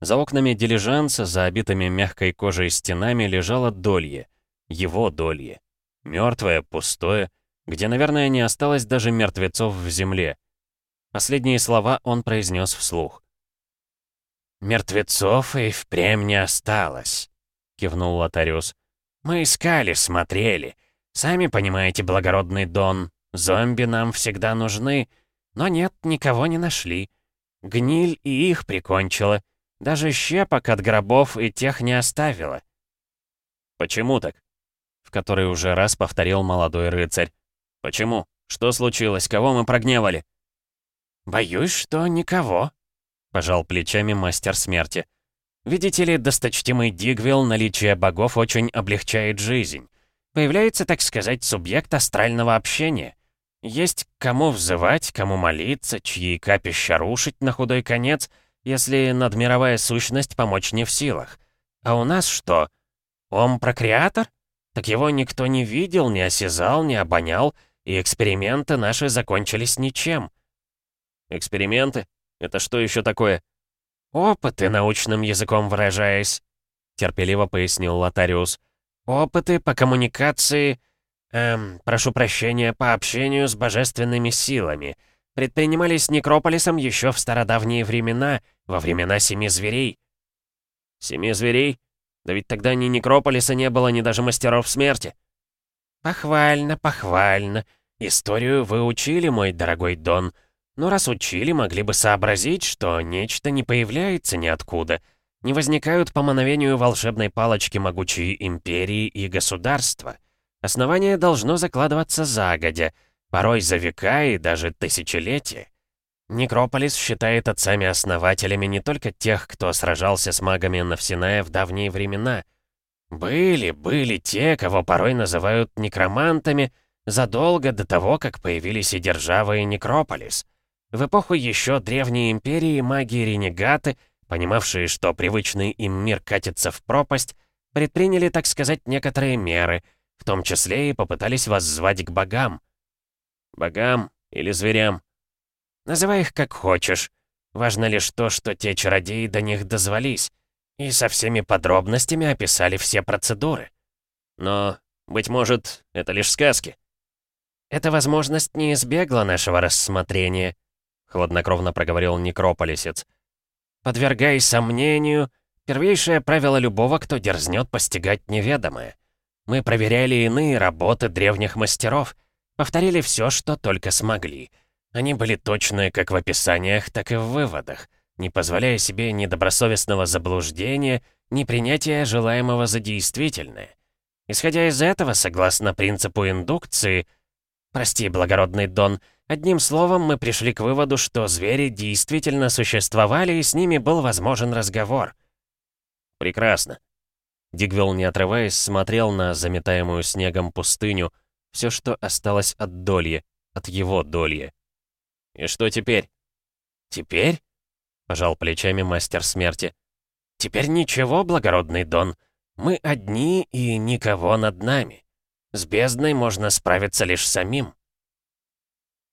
За окнами дилижанса, за обитыми мягкой кожей стенами, лежало долье — его долье. Мертвое, пустое, где, наверное, не осталось даже мертвецов в земле. Последние слова он произнес вслух. «Мертвецов и впрямь не осталось», — кивнул Лотариус. «Мы искали, смотрели. Сами понимаете, благородный Дон, зомби нам всегда нужны, но нет, никого не нашли. Гниль и их прикончила. Даже щепок от гробов и тех не оставила». «Почему так?» в который уже раз повторил молодой рыцарь. «Почему? Что случилось? Кого мы прогневали?» «Боюсь, что никого», — пожал плечами мастер смерти. «Видите ли, досточтимый Дигвилл, наличие богов очень облегчает жизнь. Появляется, так сказать, субъект астрального общения. Есть кому взывать, кому молиться, чьи капища рушить на худой конец, если надмировая сущность помочь не в силах. А у нас что? Ом-прокреатор? Так его никто не видел, не осязал, не обонял, и эксперименты наши закончились ничем. Эксперименты? Это что еще такое? Опыты, научным языком выражаясь, терпеливо пояснил Лотариус. Опыты по коммуникации... Эм, прошу прощения, по общению с божественными силами. Предпринимались некрополисом еще в стародавние времена, во времена Семи Зверей. Семи Зверей? Да ведь тогда ни Некрополиса не было, ни даже Мастеров Смерти. Похвально, похвально. Историю вы учили, мой дорогой Дон. Но раз учили, могли бы сообразить, что нечто не появляется ниоткуда. Не возникают по мановению волшебной палочки могучие империи и государства. Основание должно закладываться загодя, порой за века и даже тысячелетия. Некрополис считает отцами-основателями не только тех, кто сражался с магами Навсиная в давние времена. Были, были те, кого порой называют некромантами, задолго до того, как появились и Держава, и Некрополис. В эпоху еще Древней Империи маги-ренегаты, понимавшие, что привычный им мир катится в пропасть, предприняли, так сказать, некоторые меры, в том числе и попытались воззвать к богам. Богам или зверям. Называй их как хочешь. Важно лишь то, что те чародеи до них дозвались, и со всеми подробностями описали все процедуры. Но, быть может, это лишь сказки. Эта возможность не избегла нашего рассмотрения, хладнокровно проговорил некрополисец. Подвергай сомнению первейшее правило любого, кто дерзнет постигать неведомое. Мы проверяли иные работы древних мастеров, повторили все, что только смогли. Они были точные как в описаниях, так и в выводах, не позволяя себе ни добросовестного заблуждения, ни принятия желаемого за действительное. Исходя из этого, согласно принципу индукции, прости, благородный Дон, одним словом, мы пришли к выводу, что звери действительно существовали, и с ними был возможен разговор. Прекрасно. Дигвилл, не отрываясь, смотрел на заметаемую снегом пустыню, все, что осталось от Долье, от его Долье. «И что теперь?» «Теперь?» — пожал плечами мастер смерти. «Теперь ничего, благородный Дон. Мы одни и никого над нами. С бездной можно справиться лишь самим».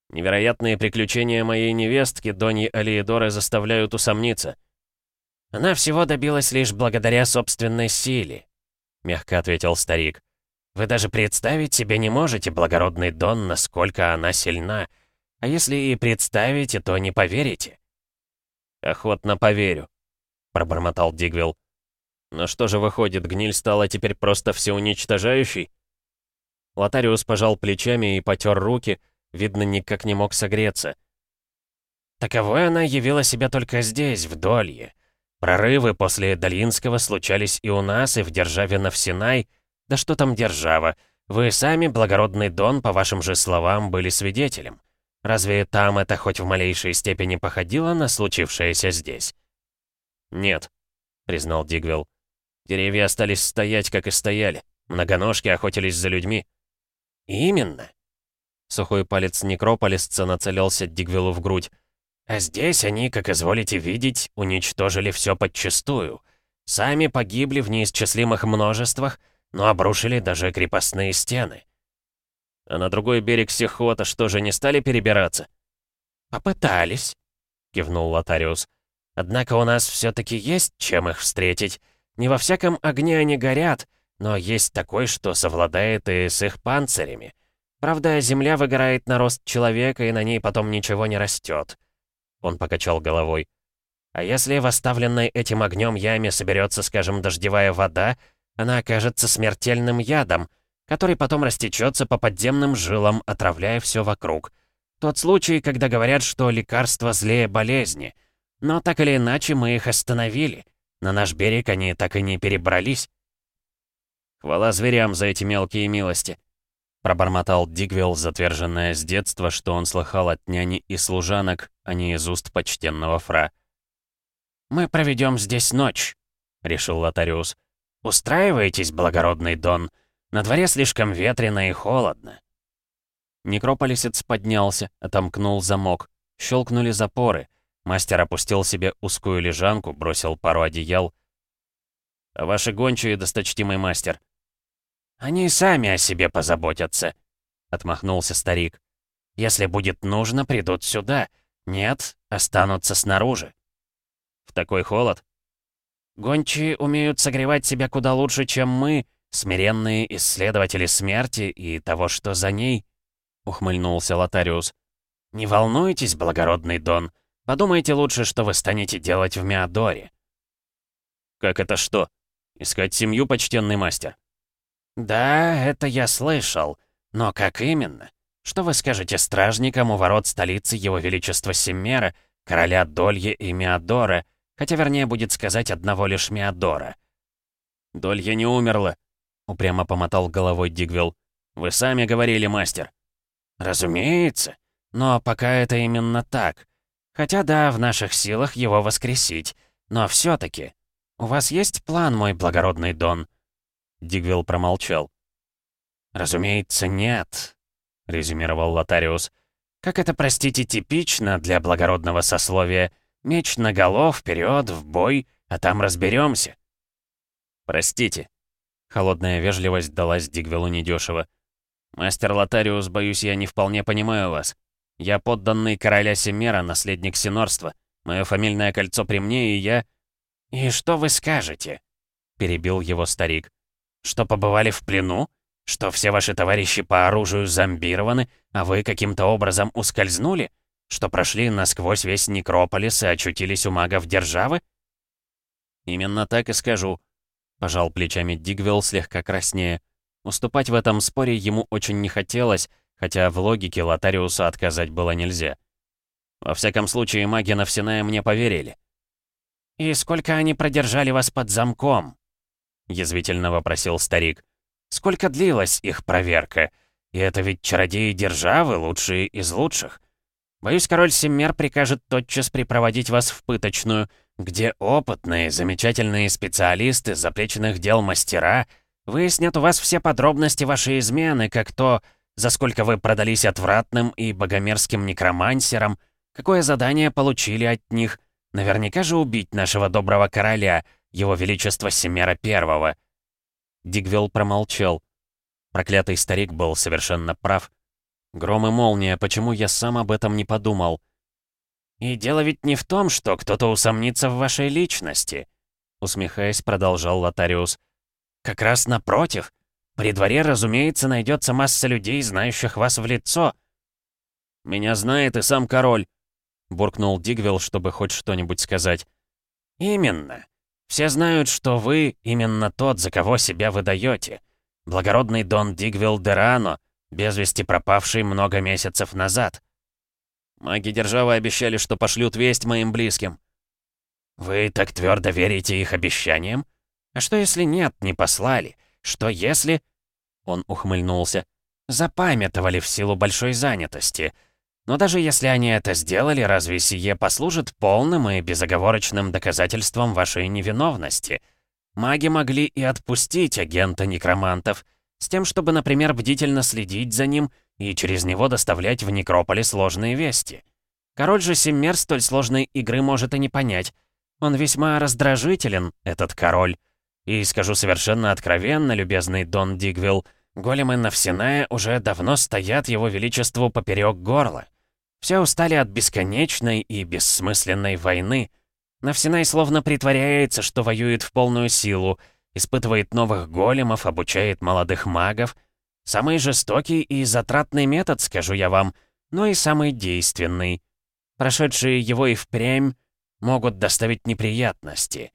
Невероятные приключения моей невестки, Доньи Алиедоры, заставляют усомниться. Она всего добилась лишь благодаря собственной силе, мягко ответил старик. Вы даже представить себе не можете, благородный Дон, насколько она сильна. А если и представите, то не поверите». «Охотно поверю», — пробормотал Дигвилл. «Но что же выходит, гниль стала теперь просто всеуничтожающей?» Лотариус пожал плечами и потер руки, видно, никак не мог согреться. Таковой она явила себя только здесь, в Долье. Прорывы после Долинского случались и у нас, и в державе Навсинай. Да что там держава? Вы сами, благородный Дон, по вашим же словам, были свидетелем. Разве там это хоть в малейшей степени походило на случившееся здесь? «Нет», — признал Дигвилл. «Деревья остались стоять, как и стояли. Многоножки охотились за людьми». «Именно». Сухой палец некрополисца нацелился Дигвиллу в грудь. «А здесь они, как изволите видеть, уничтожили все подчистую. Сами погибли в неисчислимых множествах, но обрушили даже крепостные стены. А на другой берег Сихота что же, не стали перебираться? «Попытались», — кивнул Лотариус. «Однако у нас все-таки есть чем их встретить. Не во всяком огне они горят, но есть такой, что совладает и с их панцирями. Правда, земля выгорает на рост человека, и на ней потом ничего не растет». Он покачал головой. «А если в оставленной этим огнем яме соберется, скажем, дождевая вода, она окажется смертельным ядом, который потом растечется по подземным жилам, отравляя все вокруг. Тот случай, когда говорят, что лекарства злее болезни. Но так или иначе мы их остановили. На наш берег они так и не перебрались. «Хвала зверям за эти мелкие милости», — пробормотал Дигвилл, затверженное с детства, что он слыхал от няни и служанок, а не из уст почтенного фра. «Мы проведем здесь ночь», — решил Лотариус. «Устраиваетесь, благородный Дон?» На дворе слишком ветрено и холодно. Некрополисец поднялся, отомкнул замок. Щелкнули запоры. Мастер опустил себе узкую лежанку, бросил пару одеял. «А ваши гончие, досточтимый мастер?» «Они сами о себе позаботятся», — отмахнулся старик. «Если будет нужно, придут сюда. Нет, останутся снаружи». «В такой холод?» «Гончие умеют согревать себя куда лучше, чем мы», смиренные исследователи смерти и того, что за ней», — ухмыльнулся Лотариус. «Не волнуйтесь, благородный Дон. Подумайте лучше, что вы станете делать в Миадоре». «Как это что? Искать семью, почтенный мастер?» «Да, это я слышал. Но как именно? Что вы скажете стражникам у ворот столицы Его Величества Семмера, короля Долье и Миадора, хотя вернее будет сказать одного лишь Миадора?» «Долья не умерла», Упрямо помотал головой Дигвилл. «Вы сами говорили, мастер». «Разумеется. Но пока это именно так. Хотя да, в наших силах его воскресить. Но все таки У вас есть план, мой благородный Дон?» Дигвилл промолчал. «Разумеется, нет», — резюмировал Лотариус. «Как это, простите, типично для благородного сословия, Меч наголо, вперед, в бой, а там разберемся. «Простите». Холодная вежливость далась Дигвелу недешево. «Мастер Лотариус, боюсь, я не вполне понимаю вас. Я подданный короля Семера, наследник Синорства. Мое фамильное кольцо при мне, и я...» «И что вы скажете?» — перебил его старик. «Что побывали в плену? Что все ваши товарищи по оружию зомбированы, а вы каким-то образом ускользнули? Что прошли насквозь весь Некрополис и очутились у магов державы?» «Именно так и скажу», — пожал плечами Дигвелл слегка краснее. Уступать в этом споре ему очень не хотелось, хотя в логике Лотариуса отказать было нельзя. Во всяком случае, маги Навсиная мне поверили. «И сколько они продержали вас под замком?» — язвительно вопросил старик. Сколько длилась их проверка? И это ведь чародеи державы, лучшие из лучших. Боюсь, король Семмер прикажет тотчас припроводить вас в пыточную, где опытные, замечательные специалисты заплеченных дел мастера выяснят у вас все подробности вашей измены, как то, за сколько вы продались отвратным и богомерзким некромансерам, какое задание получили от них, наверняка же убить нашего доброго короля, его величество Семера Первого. Дигвелл промолчал. Проклятый старик был совершенно прав. Гром и молния, почему я сам об этом не подумал? «И дело ведь не в том, что кто-то усомнится в вашей личности», усмехаясь, продолжал Лотариус. «Как раз напротив. При дворе, разумеется, найдется масса людей, знающих вас в лицо». «Меня знает и сам король», — буркнул Дигвелл, чтобы хоть что-нибудь сказать. «Именно. Все знают, что вы именно тот, за кого себя выдаете. Благородный Дон Дигвилл Дерано, без вести пропавший много месяцев назад. Маги державы обещали, что пошлют весть моим близким. Вы так твердо верите их обещаниям? А что если нет, не послали? Что если... Он ухмыльнулся. Запамятовали в силу большой занятости — но даже если они это сделали, разве сие послужит полным и безоговорочным доказательством вашей невиновности? Маги могли и отпустить агента некромантов, с тем, чтобы, например, бдительно следить за ним и через него доставлять в Некрополе сложные вести. Король же Семмер столь сложной игры может и не понять. Он весьма раздражителен, этот король. И скажу совершенно откровенно, любезный Дон Дигвилл, големы Навсиная уже давно стоят его величеству поперек горла. Все устали от бесконечной и бессмысленной войны. Навсинай словно притворяется, что воюет в полную силу, испытывает новых големов, обучает молодых магов. Самый жестокий и затратный метод, скажу я вам, но и самый действенный. Прошедшие его и впрямь могут доставить неприятности.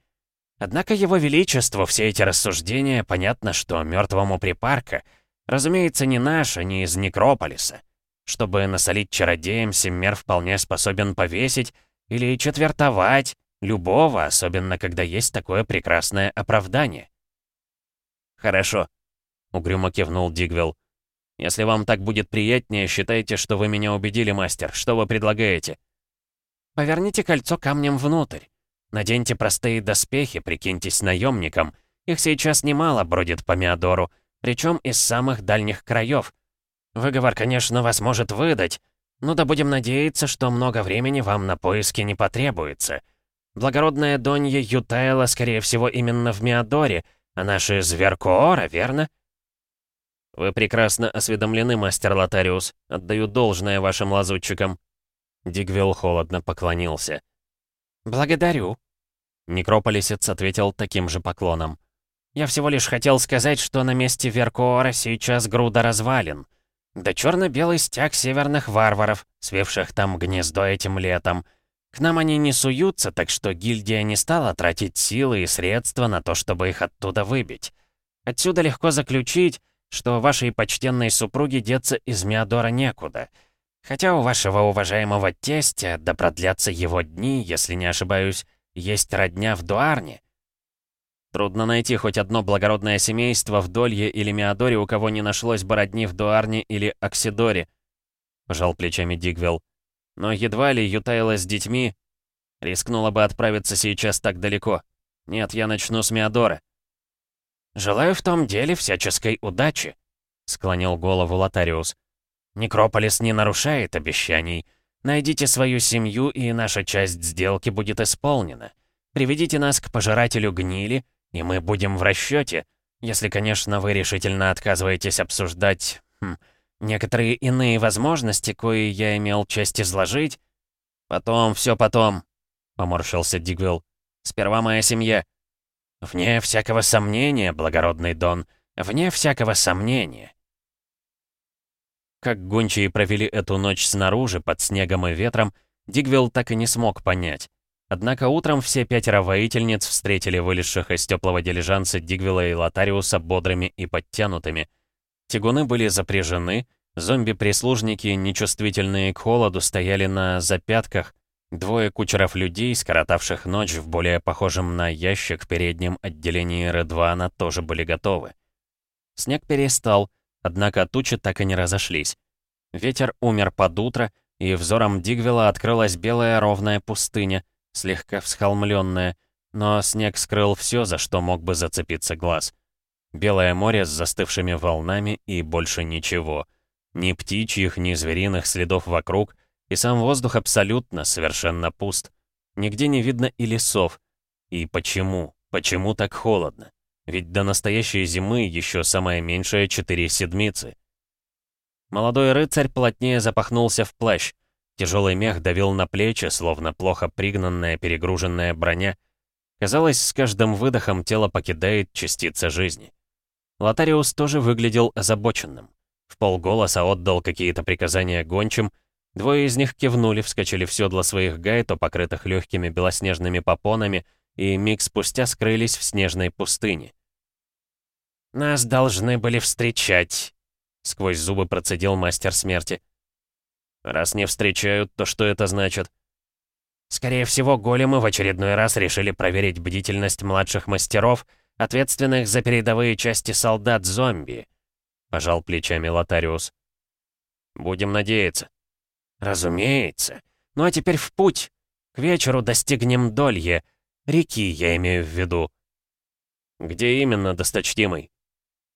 Однако его величество все эти рассуждения, понятно, что мертвому припарка, разумеется, не наш, а не из Некрополиса. Чтобы насолить чародеям, Семмер вполне способен повесить или четвертовать любого, особенно когда есть такое прекрасное оправдание. «Хорошо», — угрюмо кивнул Дигвелл. «Если вам так будет приятнее, считайте, что вы меня убедили, мастер. Что вы предлагаете?» «Поверните кольцо камнем внутрь. Наденьте простые доспехи, прикиньтесь наемником. Их сейчас немало бродит по Миадору, причем из самых дальних краев. Выговор, конечно, вас может выдать, но да будем надеяться, что много времени вам на поиски не потребуется. Благородная Донья Ютайла, скорее всего, именно в Миадоре, а наши Зверкоора, верно? Вы прекрасно осведомлены, мастер Лотариус. Отдаю должное вашим лазутчикам. Дигвилл холодно поклонился. «Благодарю», — Некрополисец ответил таким же поклоном. «Я всего лишь хотел сказать, что на месте Веркоора сейчас груда развалин. Да черно-белый стяг северных варваров, свевших там гнездо этим летом. К нам они не суются, так что гильдия не стала тратить силы и средства на то, чтобы их оттуда выбить. Отсюда легко заключить, что вашей почтенной супруге деться из Миадора некуда. Хотя у вашего уважаемого тестя, да продлятся его дни, если не ошибаюсь, есть родня в Дуарне. Трудно найти хоть одно благородное семейство в Долье или Миадоре, у кого не нашлось бы родни в Дуарне или Оксидоре. Пожал плечами Дигвелл. Но едва ли Ютайла с детьми рискнула бы отправиться сейчас так далеко. Нет, я начну с Миадора. «Желаю в том деле всяческой удачи», — склонил голову Лотариус. «Некрополис не нарушает обещаний. Найдите свою семью, и наша часть сделки будет исполнена. Приведите нас к пожирателю гнили, и мы будем в расчете, если, конечно, вы решительно отказываетесь обсуждать хм, некоторые иные возможности, кои я имел честь изложить. Потом, все потом, — поморщился Дигвилл. «Сперва моя семья». «Вне всякого сомнения, благородный Дон, вне всякого сомнения». Как гончие провели эту ночь снаружи, под снегом и ветром, Дигвилл так и не смог понять. Однако утром все пятеро воительниц встретили вылезших из теплого дилижанса Дигвилла и Лотариуса бодрыми и подтянутыми. Тягуны были запряжены, зомби-прислужники, нечувствительные к холоду, стояли на запятках, двое кучеров людей, скоротавших ночь в более похожем на ящик переднем отделении Редвана, тоже были готовы. Снег перестал, Однако тучи так и не разошлись. Ветер умер под утро, и взором Дигвела открылась белая ровная пустыня, слегка всхолмленная, но снег скрыл все, за что мог бы зацепиться глаз. Белое море с застывшими волнами и больше ничего. Ни птичьих, ни звериных следов вокруг, и сам воздух абсолютно, совершенно пуст. Нигде не видно и лесов. И почему? Почему так холодно? Ведь до настоящей зимы еще самое меньшее четыре седмицы. Молодой рыцарь плотнее запахнулся в плащ. Тяжелый мех давил на плечи, словно плохо пригнанная перегруженная броня. Казалось, с каждым выдохом тело покидает частица жизни. Лотариус тоже выглядел озабоченным. В полголоса отдал какие-то приказания гончим. Двое из них кивнули, вскочили в седла своих гайто, покрытых легкими белоснежными попонами, и миг спустя скрылись в снежной пустыне. «Нас должны были встречать», — сквозь зубы процедил мастер смерти. «Раз не встречают, то что это значит?» «Скорее всего, големы в очередной раз решили проверить бдительность младших мастеров, ответственных за передовые части солдат-зомби», — пожал плечами Лотариус. «Будем надеяться». «Разумеется. Ну а теперь в путь. К вечеру достигнем Долье, Реки, я имею в виду. Где именно, досточтимый?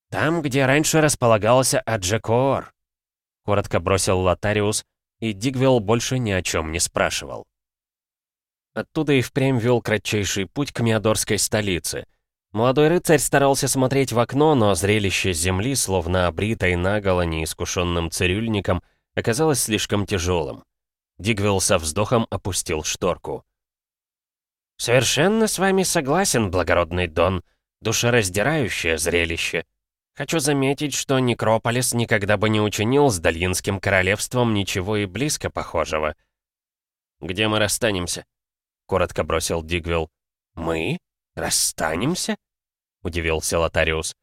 Там, где раньше располагался Аджекоор. Коротко бросил Лотариус, и Дигвилл больше ни о чем не спрашивал. Оттуда и впрямь вел кратчайший путь к Миадорской столице. Молодой рыцарь старался смотреть в окно, но зрелище земли, словно обритой наголо неискушенным цирюльником, оказалось слишком тяжелым. Дигвилл со вздохом опустил шторку. «Совершенно с вами согласен, благородный Дон. Душераздирающее зрелище. Хочу заметить, что Некрополис никогда бы не учинил с Дальинским королевством ничего и близко похожего». «Где мы расстанемся?» — коротко бросил Дигвилл. «Мы? Расстанемся?» — удивился Лотариус.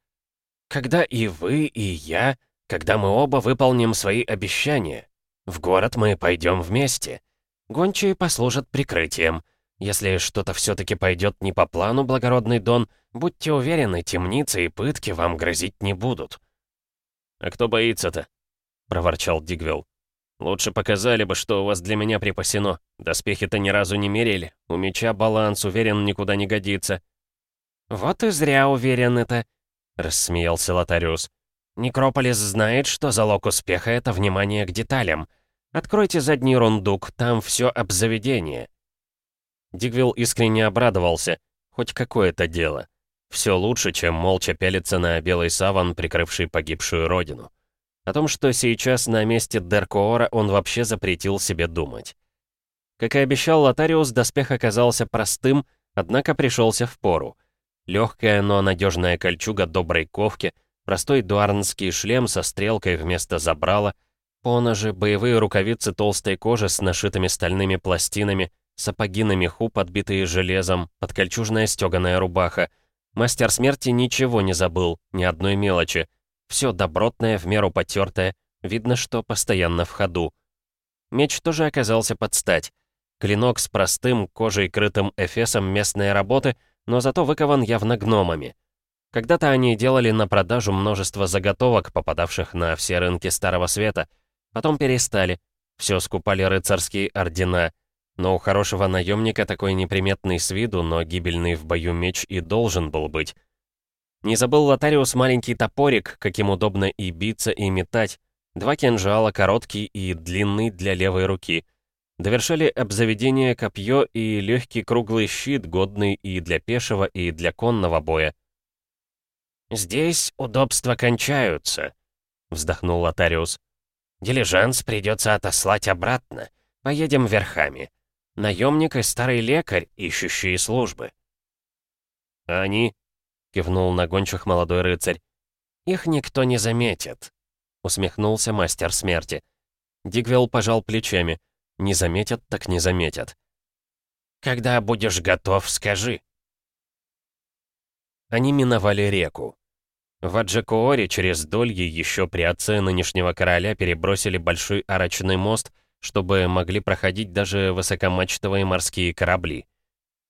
«Когда и вы, и я, когда мы оба выполним свои обещания. В город мы пойдем вместе. Гончие послужат прикрытием». Если что-то все-таки пойдет не по плану, благородный Дон, будьте уверены, темницы и пытки вам грозить не будут». «А кто боится-то?» — проворчал Дигвилл. «Лучше показали бы, что у вас для меня припасено. Доспехи-то ни разу не мерили. У меча баланс, уверен, никуда не годится». «Вот и зря уверен это», — рассмеялся Лотариус. «Некрополис знает, что залог успеха — это внимание к деталям. Откройте задний рундук, там все обзаведение. Дигвилл искренне обрадовался. Хоть какое-то дело. Все лучше, чем молча пялиться на белый саван, прикрывший погибшую родину. О том, что сейчас на месте Деркоора он вообще запретил себе думать. Как и обещал Лотариус, доспех оказался простым, однако пришелся в пору. Легкая, но надежная кольчуга доброй ковки, простой дуарнский шлем со стрелкой вместо забрала, поножи, боевые рукавицы толстой кожи с нашитыми стальными пластинами, Сапоги на меху, подбитые железом, подкольчужная стёганая рубаха. Мастер смерти ничего не забыл, ни одной мелочи. Все добротное, в меру потертое, видно, что постоянно в ходу. Меч тоже оказался под стать. Клинок с простым, кожей крытым эфесом местной работы, но зато выкован явно гномами. Когда-то они делали на продажу множество заготовок, попадавших на все рынки Старого Света. Потом перестали. Все скупали рыцарские ордена — но у хорошего наемника такой неприметный с виду, но гибельный в бою меч и должен был быть. Не забыл Лотариус маленький топорик, каким удобно и биться, и метать. Два кинжала, короткий и длинный для левой руки. Довершали обзаведение копье и легкий круглый щит, годный и для пешего, и для конного боя. «Здесь удобства кончаются», — вздохнул Лотариус. «Дилижанс придется отослать обратно. Поедем верхами. Наемник и старый лекарь, ищущие службы». «Они?» — кивнул на гончих молодой рыцарь. «Их никто не заметит», — усмехнулся мастер смерти. Дигвелл пожал плечами. «Не заметят, так не заметят». «Когда будешь готов, скажи». Они миновали реку. В Аджакуоре через Долье еще при отце нынешнего короля перебросили большой арочный мост, чтобы могли проходить даже высокомачтовые морские корабли.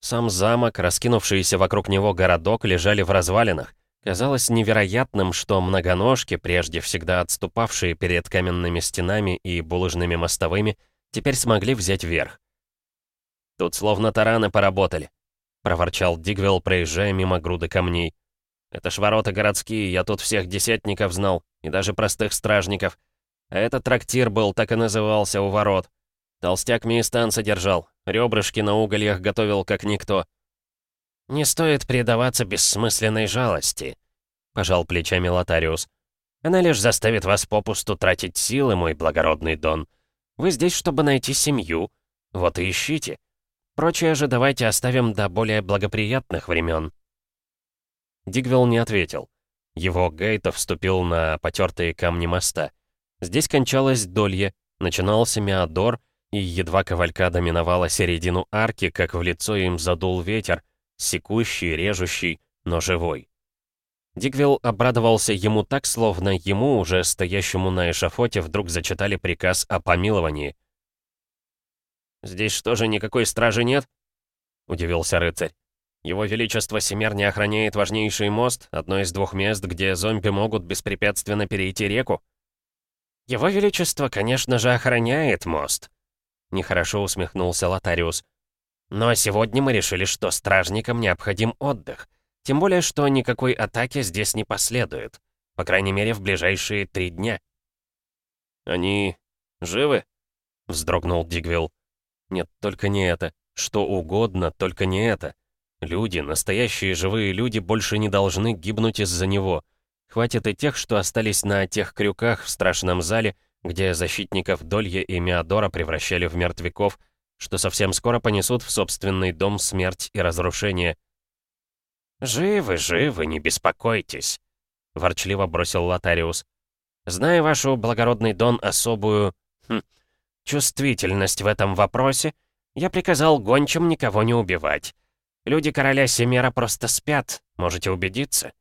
Сам замок, раскинувшийся вокруг него городок, лежали в развалинах. Казалось невероятным, что многоножки, прежде всегда отступавшие перед каменными стенами и булыжными мостовыми, теперь смогли взять верх. «Тут словно тараны поработали», — проворчал Дигвелл, проезжая мимо груды камней. Это ж ворота городские, я тут всех десятников знал, и даже простых стражников. А этот трактир был, так и назывался, у ворот. Толстяк Миистан содержал, ребрышки на угольях готовил как никто. «Не стоит предаваться бессмысленной жалости», — пожал плечами Лотариус. «Она лишь заставит вас попусту тратить силы, мой благородный Дон. Вы здесь, чтобы найти семью. Вот и ищите. Прочее же давайте оставим до более благоприятных времен. Дигвелл не ответил. Его гайта вступил на потертые камни моста. Здесь кончалось долье, начинался Меодор, и едва кавалькада миновала середину арки, как в лицо им задул ветер, секущий, режущий, но живой. Дигвилл обрадовался ему так, словно ему, уже стоящему на эшафоте, вдруг зачитали приказ о помиловании. «Здесь что же, никакой стражи нет?» — удивился рыцарь. Его Величество Семер не охраняет важнейший мост, одно из двух мест, где зомби могут беспрепятственно перейти реку. Его Величество, конечно же, охраняет мост. Нехорошо усмехнулся Лотариус. Но сегодня мы решили, что стражникам необходим отдых. Тем более, что никакой атаки здесь не последует. По крайней мере, в ближайшие три дня. «Они живы?» — вздрогнул Дигвилл. «Нет, только не это. Что угодно, только не это. Люди, настоящие живые люди, больше не должны гибнуть из-за него. Хватит и тех, что остались на тех крюках в страшном зале, где защитников Долья и Меодора превращали в мертвяков, что совсем скоро понесут в собственный дом смерть и разрушение. «Живы, живы, не беспокойтесь», — ворчливо бросил Лотариус. «Зная вашу, благородный Дон, особую... Хм, чувствительность в этом вопросе, я приказал гончим никого не убивать. Люди короля Семера просто спят, можете убедиться».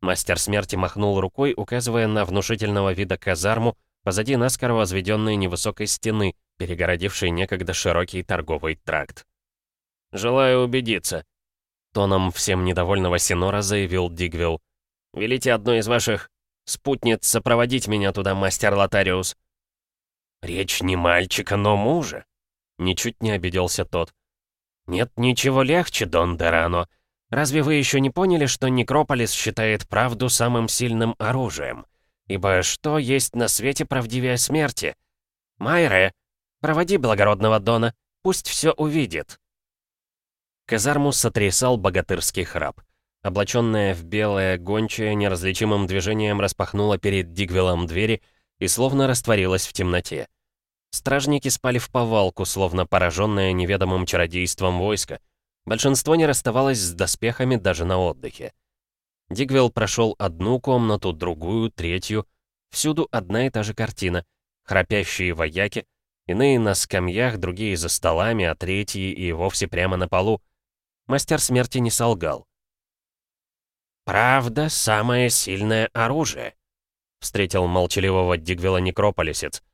Мастер смерти махнул рукой, указывая на внушительного вида казарму позади наскоро возведенной невысокой стены, перегородившей некогда широкий торговый тракт. «Желаю убедиться», — тоном всем недовольного Синора заявил Дигвилл. «Велите одной из ваших спутниц сопроводить меня туда, мастер Лотариус». «Речь не мальчика, но мужа», — ничуть не обиделся тот. «Нет ничего легче, Дон Дерано. Разве вы еще не поняли, что Некрополис считает правду самым сильным оружием? Ибо что есть на свете правдивее смерти? Майре, проводи благородного Дона, пусть все увидит». Казарму сотрясал богатырский храп. Облаченная в белое гончая неразличимым движением распахнула перед Дигвелом двери и словно растворилась в темноте. Стражники спали в повалку, словно пораженное неведомым чародейством войско. Большинство не расставалось с доспехами даже на отдыхе. Дигвелл прошел одну комнату, другую, третью. Всюду одна и та же картина. Храпящие вояки, иные на скамьях, другие за столами, а третьи и вовсе прямо на полу. Мастер смерти не солгал. «Правда — самое сильное оружие», — встретил молчаливого Дигвела Некрополисец.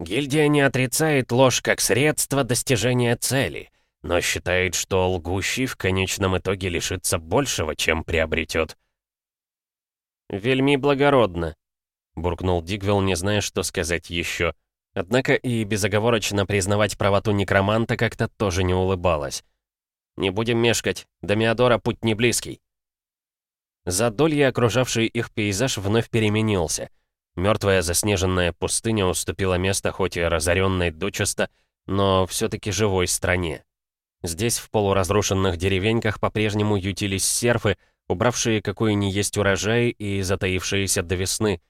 Гильдия не отрицает ложь как средство достижения цели, но считает, что лгущий в конечном итоге лишится большего, чем приобретет. «Вельми благородно», — буркнул Дигвелл, не зная, что сказать еще. Однако и безоговорочно признавать правоту некроманта как-то тоже не улыбалась. «Не будем мешкать, до Меодора путь не близкий». Задолье, окружавший их пейзаж, вновь переменился — Мертвая заснеженная пустыня уступила место хоть и разоренной дочисто, но все-таки живой стране. Здесь, в полуразрушенных деревеньках, по-прежнему ютились серфы, убравшие какой ни есть урожай и затаившиеся до весны.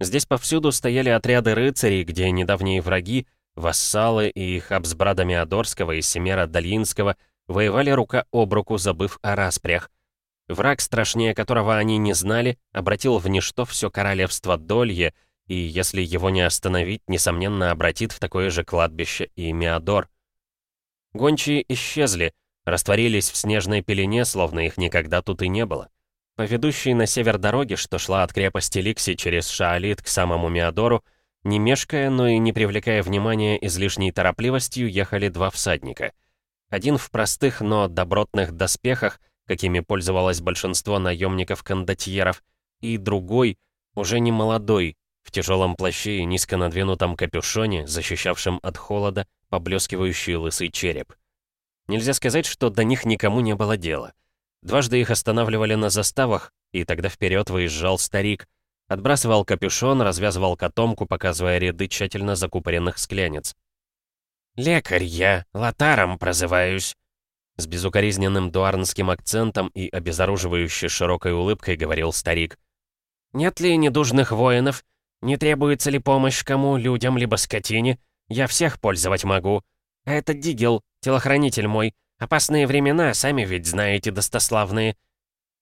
Здесь повсюду стояли отряды рыцарей, где недавние враги, вассалы и Хабсбрада Меодорского и Семера Долинского воевали рука об руку, забыв о распрях. Враг, страшнее которого они не знали, обратил в ничто все королевство Долье, и если его не остановить, несомненно, обратит в такое же кладбище и Меодор. Гончие исчезли, растворились в снежной пелене, словно их никогда тут и не было. По ведущей на север дороге, что шла от крепости Ликси через Шаолит к самому Меодору, не мешкая, но и не привлекая внимания излишней торопливостью, ехали два всадника. Один в простых, но добротных доспехах, какими пользовалось большинство наемников-кондотьеров, и другой, уже не молодой, в тяжелом плаще и низко надвинутом капюшоне, защищавшем от холода поблескивающий лысый череп. Нельзя сказать, что до них никому не было дела. Дважды их останавливали на заставах, и тогда вперед выезжал старик, отбрасывал капюшон, развязывал котомку, показывая ряды тщательно закупоренных склянец. «Лекарь я, лотаром прозываюсь», с безукоризненным дуарнским акцентом и обезоруживающе широкой улыбкой говорил старик. «Нет ли недужных воинов? Не требуется ли помощь кому, людям, либо скотине? Я всех пользовать могу. А это Дигел, телохранитель мой. Опасные времена, сами ведь знаете, достославные.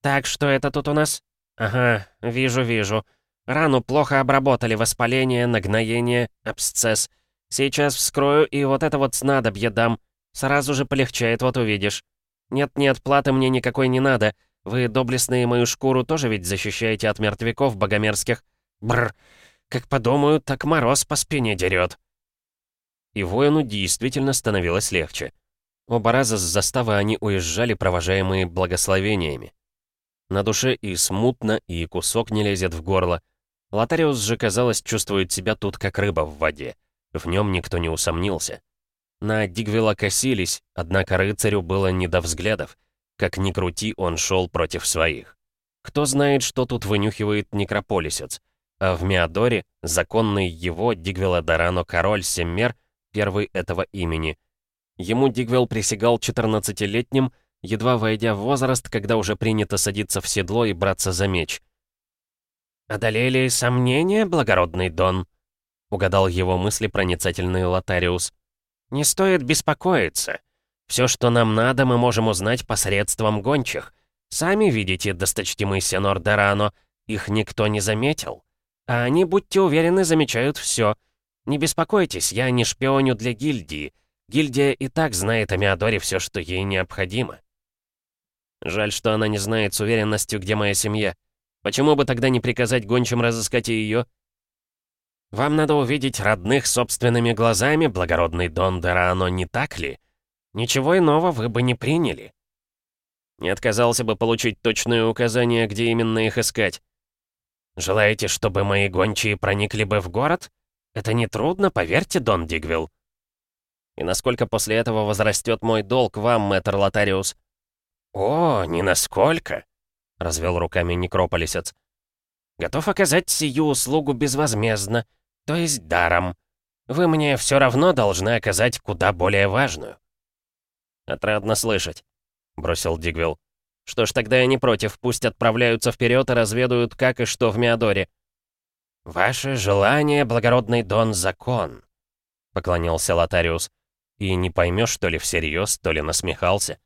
Так, что это тут у нас? Ага, вижу, вижу. Рану плохо обработали, воспаление, нагноение, абсцесс. Сейчас вскрою и вот это вот снадобье дам. Сразу же полегчает, вот увидишь. Нет-нет, платы мне никакой не надо. Вы, доблестные, мою шкуру тоже ведь защищаете от мертвяков богомерзких. Бррр, как подумаю, так мороз по спине дерет и воину действительно становилось легче. Оба раза с заставы они уезжали, провожаемые благословениями. На душе и смутно, и кусок не лезет в горло. Лотариус же, казалось, чувствует себя тут как рыба в воде. В нем никто не усомнился. На Дигвела косились, однако рыцарю было не до взглядов. Как ни крути, он шел против своих. Кто знает, что тут вынюхивает некрополисец. А в Миадоре законный его Дигвела Дорано король Семмер — первый этого имени. Ему Дигвелл присягал 14-летним, едва войдя в возраст, когда уже принято садиться в седло и браться за меч. «Одолели сомнения, благородный Дон?» — угадал его мысли проницательный Лотариус. «Не стоит беспокоиться. Все, что нам надо, мы можем узнать посредством гончих. Сами видите, досточтимый Сенор Дерано, их никто не заметил. А они, будьте уверены, замечают все. Не беспокойтесь, я не шпионю для гильдии. Гильдия и так знает о Миадоре все, что ей необходимо. Жаль, что она не знает с уверенностью, где моя семья. Почему бы тогда не приказать гончим разыскать ее? Вам надо увидеть родных собственными глазами, благородный Дон Дерано, не так ли? Ничего иного вы бы не приняли. Не отказался бы получить точные указания, где именно их искать. Желаете, чтобы мои гончие проникли бы в город? Это нетрудно, поверьте, Дон Дигвилл. И насколько после этого возрастет мой долг вам, мэтр Лотариус? О, не насколько, развел руками некрополисец. Готов оказать сию услугу безвозмездно, то есть даром. Вы мне все равно должны оказать куда более важную. Отрадно слышать, бросил Дигвилл. Что ж, тогда я не против, пусть отправляются вперед и разведают, как и что в Миадоре. «Ваше желание, благородный Дон, закон», — поклонился Лотариус. И не поймешь, то ли всерьез, то ли насмехался.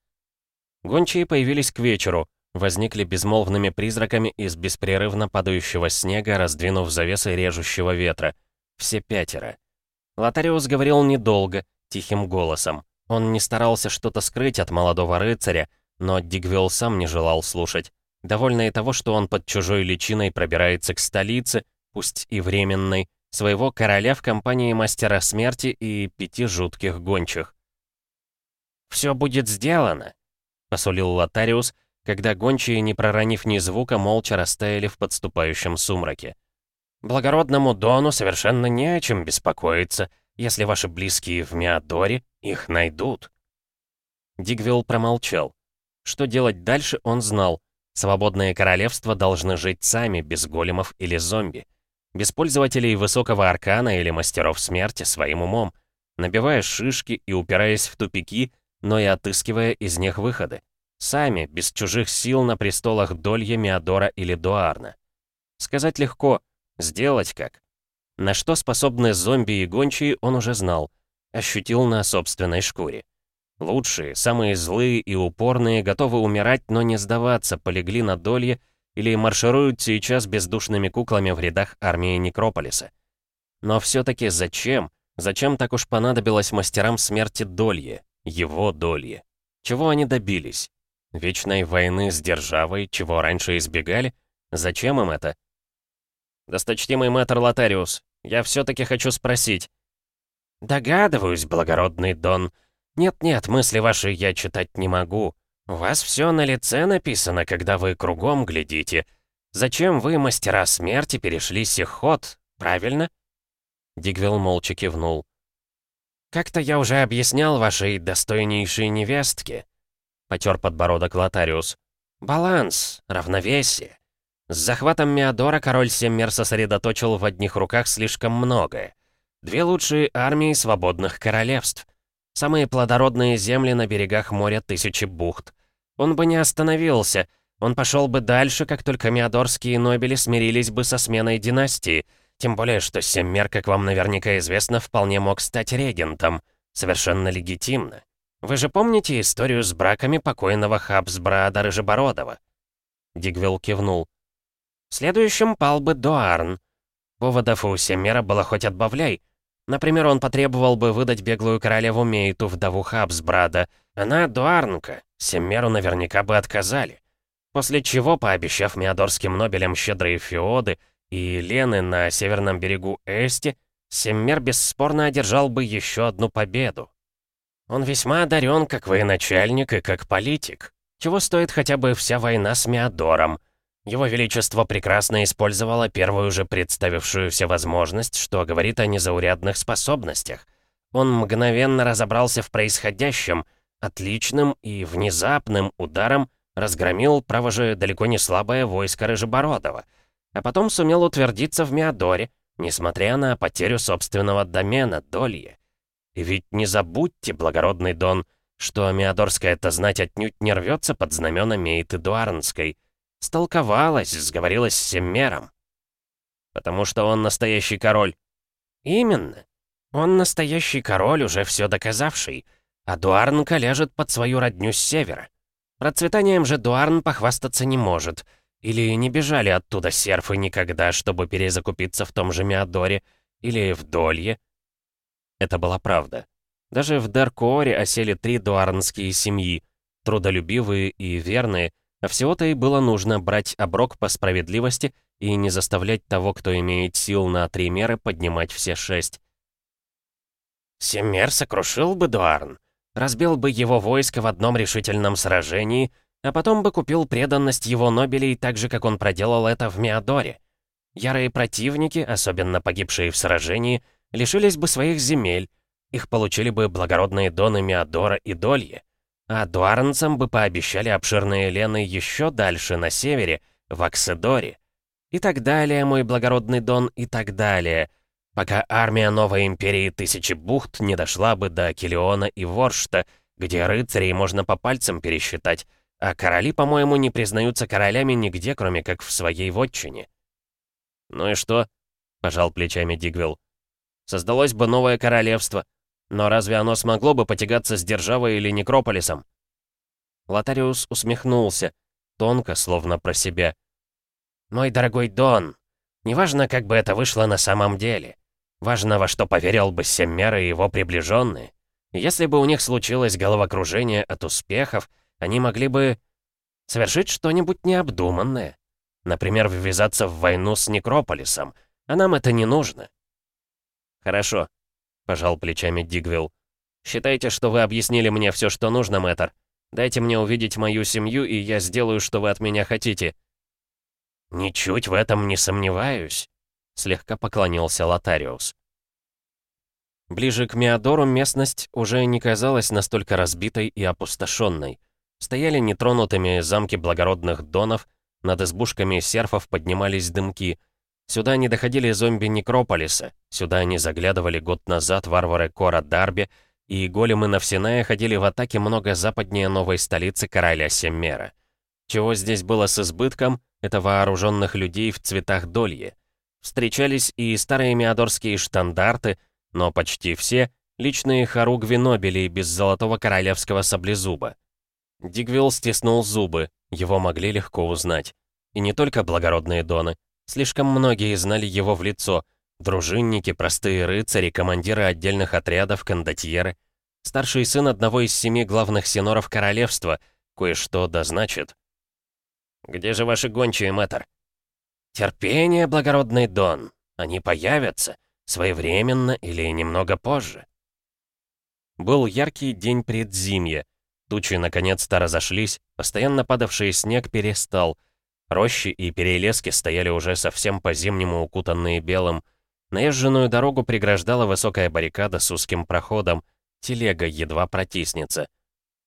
Гончие появились к вечеру, возникли безмолвными призраками из беспрерывно падающего снега, раздвинув завесы режущего ветра. Все пятеро. Лотариус говорил недолго, тихим голосом. Он не старался что-то скрыть от молодого рыцаря, но Дигвилл сам не желал слушать. Довольно и того, что он под чужой личиной пробирается к столице, пусть и временной, своего короля в компании мастера смерти и пяти жутких гончих. «Все будет сделано», — посулил Лотариус, когда гончие, не проронив ни звука, молча растаяли в подступающем сумраке. «Благородному Дону совершенно не о чем беспокоиться, если ваши близкие в Миадоре их найдут». Дигвилл промолчал. Что делать дальше, он знал. Свободные королевства должны жить сами, без големов или зомби без пользователей высокого аркана или мастеров смерти своим умом. набивая шишки и упираясь в тупики, но и отыскивая из них выходы. Сами, без чужих сил на престолах Долья, Миадора или Дуарна. Сказать легко, сделать как. На что способны зомби и гончие, он уже знал. Ощутил на собственной шкуре. Лучшие, самые злые и упорные, готовы умирать, но не сдаваться, полегли на Долье или маршируют сейчас бездушными куклами в рядах армии Некрополиса. Но все-таки зачем? Зачем так уж понадобилось мастерам смерти Долье, его Долье? Чего они добились? Вечной войны с державой, чего раньше избегали? Зачем им это? «Досточтимый мэтр Лотариус, я все-таки хочу спросить». «Догадываюсь, благородный Дон. Нет-нет, мысли ваши я читать не могу. Вас все на лице написано, когда вы кругом глядите. Зачем вы, мастера смерти, перешли сихот, правильно?» Дигвилл молча кивнул. «Как-то я уже объяснял вашей достойнейшей невестке», — потер подбородок Лотариус. «Баланс, равновесие. С захватом Миадора король Семмер сосредоточил в одних руках слишком многое. Две лучшие армии свободных королевств. Самые плодородные земли на берегах моря тысячи бухт. Он бы не остановился, он пошел бы дальше, как только миадорские нобели смирились бы со сменой династии, тем более, что Семмер, как вам наверняка известно, вполне мог стать регентом. Совершенно легитимно. Вы же помните историю с браками покойного Хабсбрада Рыжебородова?» Дигвилл кивнул. Следующим пал бы Дуарн. Поводов у Семера было хоть отбавляй. Например, он потребовал бы выдать беглую королеву Мейту, вдову Хабсбрада. Она Дуарнка, Семеру наверняка бы отказали. После чего, пообещав Меодорским Нобелям щедрые феоды и Лены на северном берегу Эсти, Семмер бесспорно одержал бы еще одну победу. Он весьма одарен как военачальник и как политик. Чего стоит хотя бы вся война с Меодором — его Величество прекрасно использовало первую же представившуюся возможность, что говорит о незаурядных способностях. Он мгновенно разобрался в происходящем, отличным и внезапным ударом разгромил, право же, далеко не слабое войско Рыжебородова, а потом сумел утвердиться в Миадоре, несмотря на потерю собственного домена, Долье. И ведь не забудьте, благородный Дон, что Миадорская-то знать отнюдь не рвется под знамена Мейты Дуарнской — Столковалась, сговорилась с Семмером. Потому что он настоящий король. Именно. Он настоящий король, уже все доказавший. А Дуарнка ляжет под свою родню с севера. Процветанием же Дуарн похвастаться не может. Или не бежали оттуда серфы никогда, чтобы перезакупиться в том же Миадоре. Или в Долье. Это была правда. Даже в Даркооре осели три дуарнские семьи, трудолюбивые и верные, а всего-то и было нужно брать оброк по справедливости и не заставлять того, кто имеет сил на три меры, поднимать все шесть. Семер сокрушил бы Дуарн, разбил бы его войско в одном решительном сражении, а потом бы купил преданность его Нобелей так же, как он проделал это в Миадоре. Ярые противники, особенно погибшие в сражении, лишились бы своих земель, их получили бы благородные доны Миадора и Долье. А дуарнцам бы пообещали обширные лены еще дальше, на севере, в Акседоре. И так далее, мой благородный Дон, и так далее. Пока армия новой империи Тысячи Бухт не дошла бы до Килиона и Воршта, где рыцарей можно по пальцам пересчитать, а короли, по-моему, не признаются королями нигде, кроме как в своей вотчине. «Ну и что?» — пожал плечами Дигвилл. «Создалось бы новое королевство, но разве оно смогло бы потягаться с Державой или Некрополисом? Лотариус усмехнулся, тонко, словно про себя. «Мой дорогой Дон, неважно, как бы это вышло на самом деле. Важно, во что поверил бы Семмер и его приближенные. Если бы у них случилось головокружение от успехов, они могли бы совершить что-нибудь необдуманное. Например, ввязаться в войну с Некрополисом. А нам это не нужно. Хорошо, пожал плечами Дигвилл. «Считайте, что вы объяснили мне все, что нужно, мэтр. Дайте мне увидеть мою семью, и я сделаю, что вы от меня хотите». «Ничуть в этом не сомневаюсь», — слегка поклонился Лотариус. Ближе к Миадору местность уже не казалась настолько разбитой и опустошенной. Стояли нетронутыми замки благородных донов, над избушками серфов поднимались дымки — Сюда не доходили зомби Некрополиса, сюда не заглядывали год назад варвары Кора Дарби, и големы Навсиная ходили в атаке много западнее новой столицы короля Семмера. Чего здесь было с избытком, это вооруженных людей в цветах дольи. Встречались и старые миадорские штандарты, но почти все — личные хоругви Нобелей без золотого королевского саблезуба. Дигвилл стиснул зубы, его могли легко узнать. И не только благородные доны. Слишком многие знали его в лицо. Дружинники, простые рыцари, командиры отдельных отрядов, кондотьеры. Старший сын одного из семи главных сеноров королевства. Кое-что да значит. «Где же ваши гончие, мэтр?» «Терпение, благородный Дон. Они появятся. Своевременно или немного позже». Был яркий день предзимья. Тучи наконец-то разошлись, постоянно падавший снег перестал — Рощи и перелески стояли уже совсем по-зимнему укутанные белым. Наезженную дорогу преграждала высокая баррикада с узким проходом. Телега едва протиснется.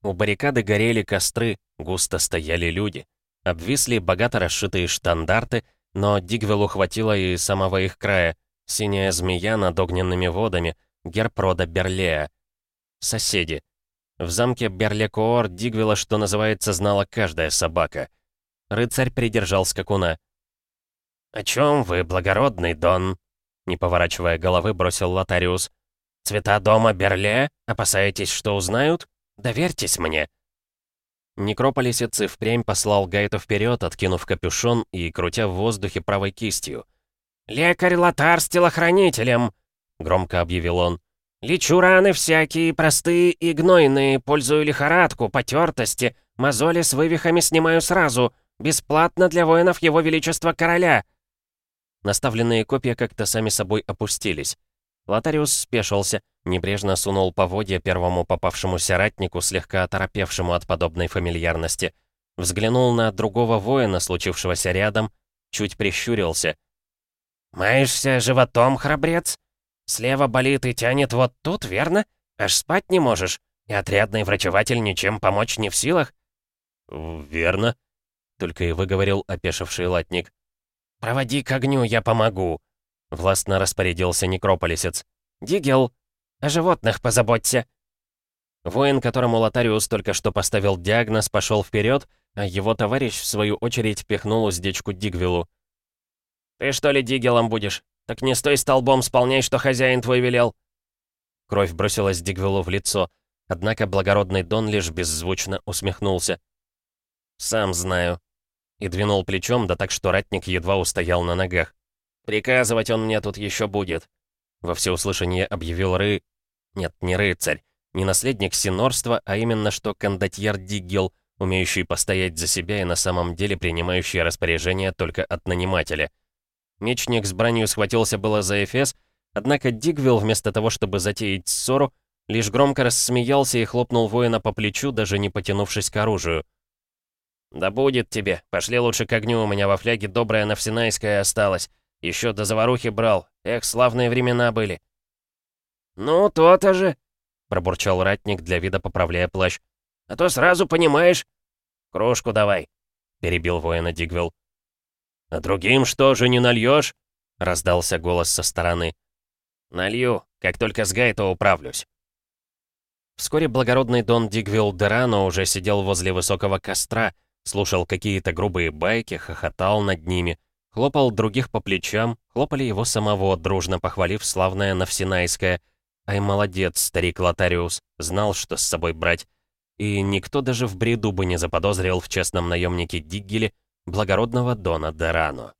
У баррикады горели костры, густо стояли люди. Обвисли богато расшитые штандарты, но Дигвелу хватило и самого их края. Синяя змея над огненными водами, герб рода Берлея. Соседи. В замке Берлекоор Дигвела, что называется, знала каждая собака — Рыцарь придержал скакуна. «О чем вы, благородный Дон?» Не поворачивая головы, бросил Лотариус. «Цвета дома Берле? Опасаетесь, что узнают? Доверьтесь мне!» Некрополисец и впрямь послал Гайта вперед, откинув капюшон и крутя в воздухе правой кистью. «Лекарь Лотар с телохранителем!» — громко объявил он. «Лечу раны всякие, простые и гнойные, пользую лихорадку, потертости, мозоли с вывихами снимаю сразу. Бесплатно для воинов Его Величества Короля!» Наставленные копья как-то сами собой опустились. Лотариус спешился, небрежно сунул поводья первому попавшемуся ратнику, слегка оторопевшему от подобной фамильярности. Взглянул на другого воина, случившегося рядом, чуть прищурился. «Маешься животом, храбрец? Слева болит и тянет вот тут, верно? Аж спать не можешь, и отрядный врачеватель ничем помочь не в силах?» «Верно», только и выговорил опешивший латник. «Проводи к огню, я помогу», — властно распорядился некрополисец. «Дигел, о животных позаботься». Воин, которому Лотариус только что поставил диагноз, пошел вперед, а его товарищ, в свою очередь, пихнул уздечку Дигвилу. «Ты что ли Дигелом будешь? Так не стой столбом, исполняй, что хозяин твой велел». Кровь бросилась Дигвилу в лицо, однако благородный Дон лишь беззвучно усмехнулся. «Сам знаю», и двинул плечом, да так что ратник едва устоял на ногах. «Приказывать он мне тут еще будет», — во всеуслышание объявил Ры... Нет, не рыцарь, не наследник синорства, а именно что кондотьер Диггел, умеющий постоять за себя и на самом деле принимающий распоряжения только от нанимателя. Мечник с бранью схватился было за Эфес, однако Дигвилл, вместо того, чтобы затеять ссору, лишь громко рассмеялся и хлопнул воина по плечу, даже не потянувшись к оружию. «Да будет тебе. Пошли лучше к огню, у меня во фляге добрая навсинайская осталась. Еще до заварухи брал. Эх, славные времена были». «Ну, то-то же», — пробурчал ратник, для вида поправляя плащ. «А то сразу понимаешь». «Кружку давай», — перебил воина Дигвилл. «А другим что же не нальешь? раздался голос со стороны. «Налью, как только с Гайто управлюсь». Вскоре благородный Дон Дигвилл Дерано уже сидел возле высокого костра, слушал какие-то грубые байки, хохотал над ними, хлопал других по плечам, хлопали его самого, дружно похвалив славное Навсинайское. «Ай, молодец, старик Лотариус, знал, что с собой брать». И никто даже в бреду бы не заподозрил в честном наемнике Диггеле благородного Дона Дерано.